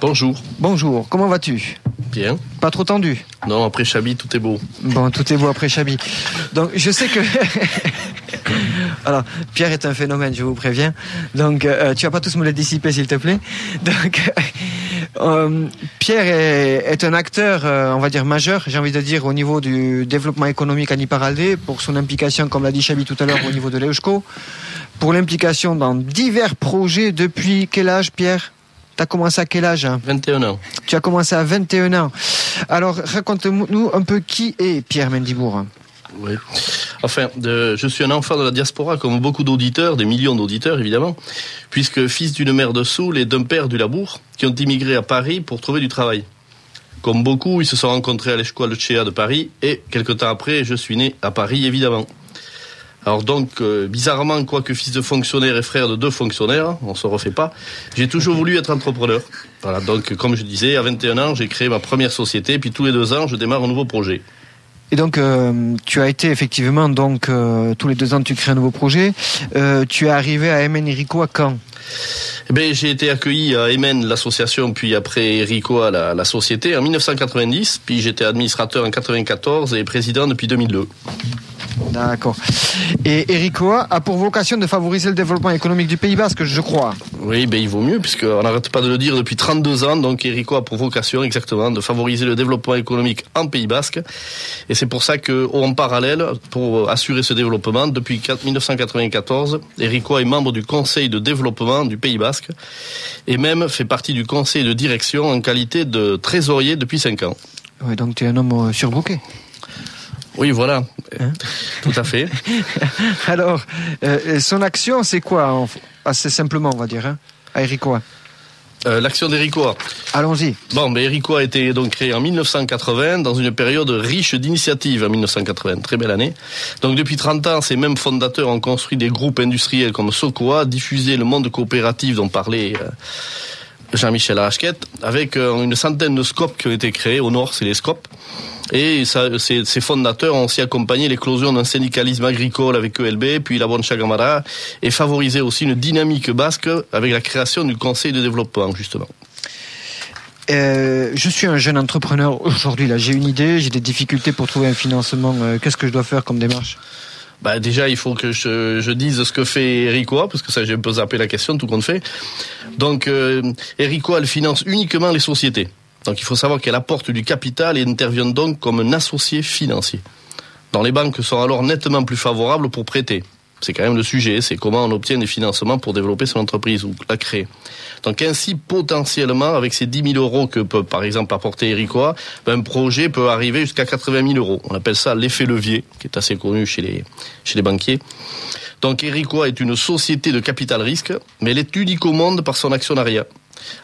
Bonjour. Bonjour, comment vas-tu? Bien. Pas trop tendu? Non, après Chabi, tout est beau. Bon, tout est beau après Chabi. Donc, je sais que... Alors, Pierre est un phénomène, je vous préviens. Donc, euh, tu vas pas tous me le dissiper, s'il te plaît. Donc, euh, Pierre est, est un acteur, euh, on va dire, majeur, j'ai envie de dire, au niveau du développement économique à Niparaldé, pour son implication, comme l'a dit Chabi tout à l'heure, au niveau de l'EUSCO, pour l'implication dans divers projets depuis quel âge, Pierre? T'as commencé à quel âge hein 21 ans. Tu as commencé à 21 ans. Alors, raconte-nous un peu qui est Pierre Mendibourg. Oui. Enfin, de- je suis un enfant de la diaspora, comme beaucoup d'auditeurs, des millions d'auditeurs évidemment, puisque fils d'une mère de Soule et d'un père du Labour, qui ont immigré à Paris pour trouver du travail. Comme beaucoup, ils se sont rencontrés à l'école Chéa de Paris, et quelque temps après, je suis né à Paris évidemment. Alors donc, euh, bizarrement, quoique fils de fonctionnaire et frère de deux fonctionnaires, on se refait pas, j'ai toujours voulu être entrepreneur. Voilà, donc comme je disais, à 21 ans, j'ai créé ma première société, puis tous les deux ans, je démarre un nouveau projet. Et donc, euh, tu as été effectivement, donc, euh, tous les deux ans, tu crées un nouveau projet. Euh, tu es arrivé à MN Rico à quand? Eh ben, j'ai été accueilli à Emen, l'association, puis après Erico à la, la société en 1990, puis j'étais administrateur en 94 et président depuis 2002. D'accord. Et Ericoa a pour vocation de favoriser le développement économique du Pays Basque, je crois. Oui, ben il vaut mieux, puisqu'on n'arrête pas de le dire depuis 32 ans. Donc Erico a pour vocation exactement de favoriser le développement économique en Pays Basque. Et c'est pour ça que, en parallèle, pour assurer ce développement, depuis 1994, Erico est membre du Conseil de développement du Pays Basque et même fait partie du conseil de direction en qualité de trésorier depuis 5 ans. Oui, donc tu es un homme euh, surbooké. Oui, voilà, Hein tout à fait. Alors, euh, son action, c'est quoi Assez simplement, on va dire, hein, à. Euh, L'action d'Erico. Allons-y. Bon, ben Erico a été donc créé en 1980 dans une période riche d'initiatives en 1980, très belle année. Donc depuis 30 ans, ces mêmes fondateurs ont construit des groupes industriels comme Socoa, diffusé le monde coopératif dont parlait euh, Jean-Michel Arachquette, avec euh, une centaine de scopes qui ont été créés. Au nord, c'est les scopes. Et ces fondateurs ont aussi accompagné l'éclosion d'un syndicalisme agricole avec ELB, puis la Bonne Chagamara, et favorisé aussi une dynamique basque avec la création du Conseil de développement, justement. Euh, je suis un jeune entrepreneur aujourd'hui. Là, j'ai une idée, j'ai des difficultés pour trouver un financement. Euh, Qu'est-ce que je dois faire comme démarche? Bah déjà, il faut que je, dise ce que fait Ericoa, parce que ça, j'ai un peu zappé la question, tout compte fait. Donc, euh, elle finance uniquement les sociétés. Donc, il faut savoir qu'elle apporte du capital et intervient donc comme un associé financier. Dans les banques sont alors nettement plus favorables pour prêter. C'est quand même le sujet, c'est comment on obtient des financements pour développer son entreprise ou la créer. Donc ainsi, potentiellement, avec ces 10 000 euros que peut par exemple apporter Ericoa, ben, un projet peut arriver jusqu'à 80 000 euros. On appelle ça l'effet levier, qui est assez connu chez les, banquiers. Donc Ericoa est une société de capital risque, mais elle est unique au monde par son actionnariat.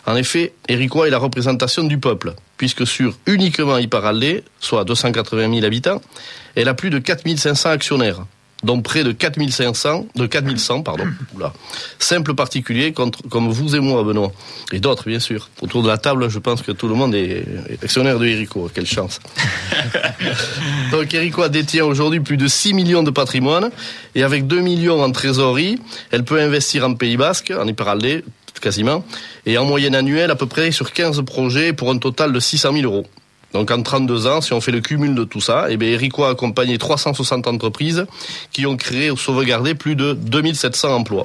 En effet, Ericoa est la représentation du peuple, puisque sur uniquement Iparaldé, soit 280 000 habitants, elle a plus de 4500 actionnaires, dont près de 4500, de 4100, pardon, oula, simples particuliers contre, comme vous et moi, Benoît, et d'autres, bien sûr. Autour de la table, je pense que tout le monde est actionnaire de Ericoa. Quelle chance. Donc Ericoa détient aujourd'hui plus de 6 millions de patrimoine, et avec 2 millions en trésorerie, elle peut investir en Pays Basque, en Iparaldé, quasiment, et en moyenne annuelle à peu près sur 15 projets pour un total de 600 000 euros. Donc en 32 ans, si on fait le cumul de tout ça, eh bien Erico a accompagné 360 entreprises qui ont créé ou sauvegardé plus de 2700 emplois.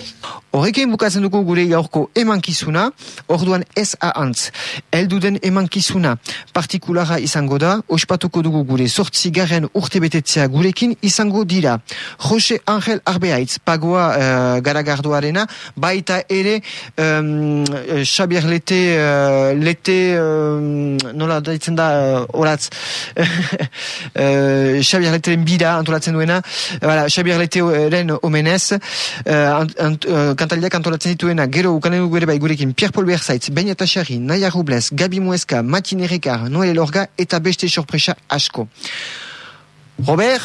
Horrekin bukatzen dugu gure gaurko emankizuna, orduan ez ahantz. Elduden emankizuna partikulara izango da, ospatuko dugu gure sortzigarren urte betetzea gurekin izango dira. Jose Angel Arbeaitz, pagoa uh, garagardoarena, baita ere um, Xabier Lete, uh, Lete, um, nola daitzen da, uh, oratz, uh, Xabier Leteren bida antolatzen duena, voilà, Xabier Leteren omenez, uh, ant, ant, uh, kantaldiak antolatzen dituena, gero ukanen dugu ere bai gurekin. Pierre Paul Berzaitz, Ben Yatashari, Naya Robles, Gabi Mueska, Matin Erikar, Noel Elorga eta beste sorpresa asko. Robert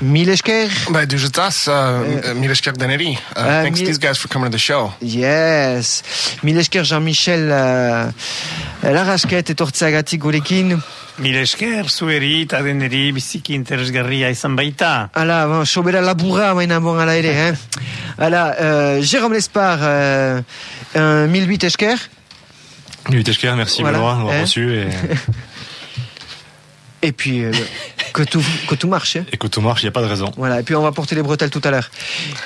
Mil esker. Bah, du tas, uh, mil esker deneri. Uh, Uh, thanks mil- these guys for coming to the show. Yes. Mil esker Jean-Michel uh, Larrasket etortzeagatik gurekin. Mil esker, zueri eta deneri biziki interesgarria izan baita. Hala, bon, sobera laburra baina bon ala ere, hein. Hala, euh, Jérôme Lespard, euh, un 1008 esker. Louis Teschker, merci Voilà, Benoît d'avoir hein. reçu et, Et puis, euh, que, tout, que tout marche. hein. et que tout marche, il n'y a pas de raison. Voilà, et puis on va porter les bretelles tout à l'heure.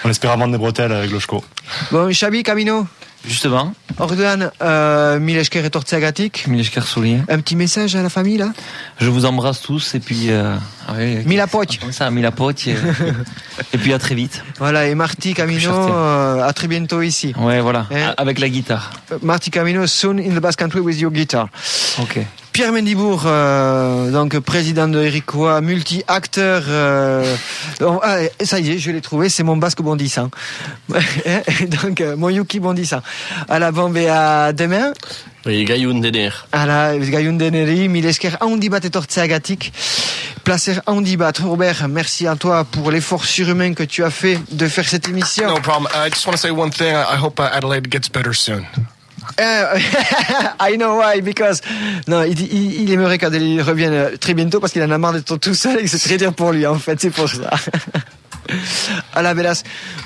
On espère vendre des bretelles avec Lochko. Bon, Chabi, Camino, Justement, orduan, euh, mil esker etortzeagatik. Milesker Soulier. Un petit message à la famille, là? Je vous embrasse tous et puis... Euh, ouais, Mille apoch. Comme ça. Et, et puis à très vite. Voilà, et Marty Camino, euh, à très bientôt ici. Ouais, voilà. Hein Avec la guitare. Euh, Marty Camino, soon in the bass country with your guitar. Ok. Pierre Mendibourg, euh, donc président de Ericoa, multi-acteur. Euh, ah, ça y est, je l'ai trouvé, c'est mon basque bondissant. donc, euh, mon Yuki bondissant. À la bombe et à demain. Et Gayoun Dener. Ala, gaiun deneri, mil esker handi bat etortzeagatik. Placer handi bat. Robert, merci à toi pour l'effort surhumain que tu as fait de faire cette émission. No problem. I just want to say one thing. I I hope uh, Adelaide gets better soon. Euh, I know why, because non, il, il, il aimerait qu'Adèle revienne euh, très bientôt parce qu'il en a marre d'être tout seul et que c'est très dur pour lui en fait, c'est pour ça. Ala beraz,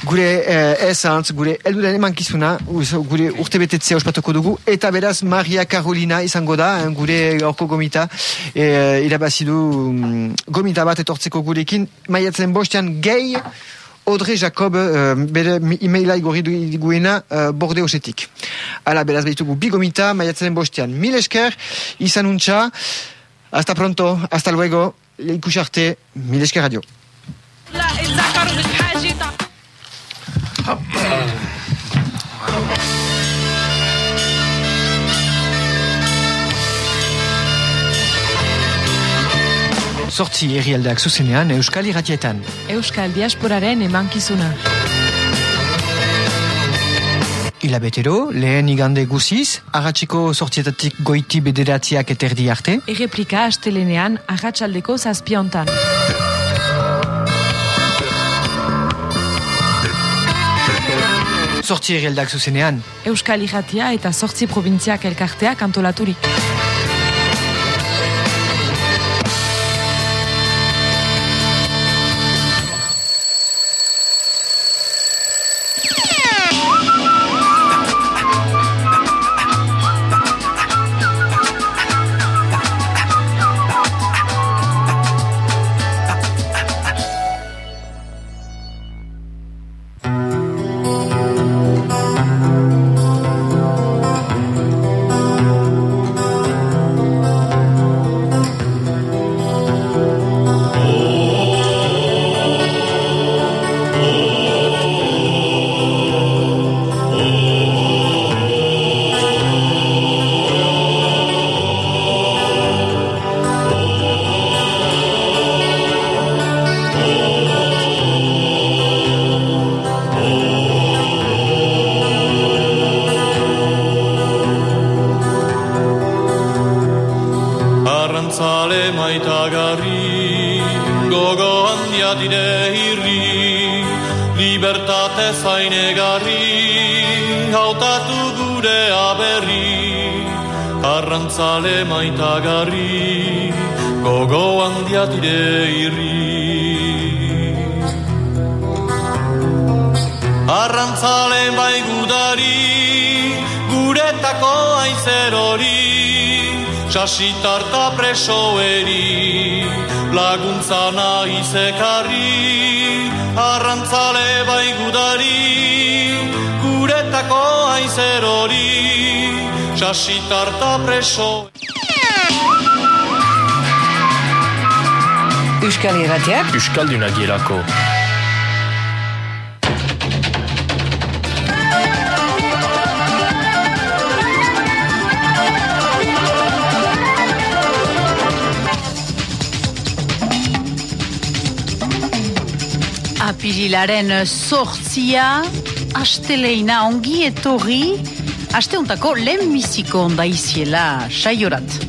gure eh, ez antz, gure elduren emankizuna, gure urte betetzea ospatuko dugu, eta beraz Maria Carolina izango da, eh, gure gaurko gomita, eh, irabazi du mm, gomita bat etortzeko gurekin, maiatzen bostean gehi, Audrey Jacob, uh, bere e-maila igorri diguena uh, bordeosetik. Ala, beraz behitugu bigomita, maiatzen bostean. Mil esker, izan untxa, hasta pronto, hasta luego, ikusi arte, mil esker radio. Sortzi herrialdeak zuzenean Euskal Iratietan. Euskal Diasporaren emankizuna. Hilabetero, lehen igande guziz, agatziko sortzietatik goiti bederatziak eterdi arte, Erreplika astelenean arratsaldeko zazpiontan. sortzi herrialdeak zuzenean. Euskal Iratia eta sortzi probintziak elkarteak antolaturik. eta garri gogo handia dire irri Arrantzalen bai gudari guretako aizer hori Sasitarta preso eri laguntza nahi zekarri Arrantzale bai gudari guretako aizer hori Sasitarta preso eri. Euskal Irratiak Euskaldunak girako. apirilaren sortzia, asteleina ongi etorri, asteuntako lehen biziko onda iziela saiorat.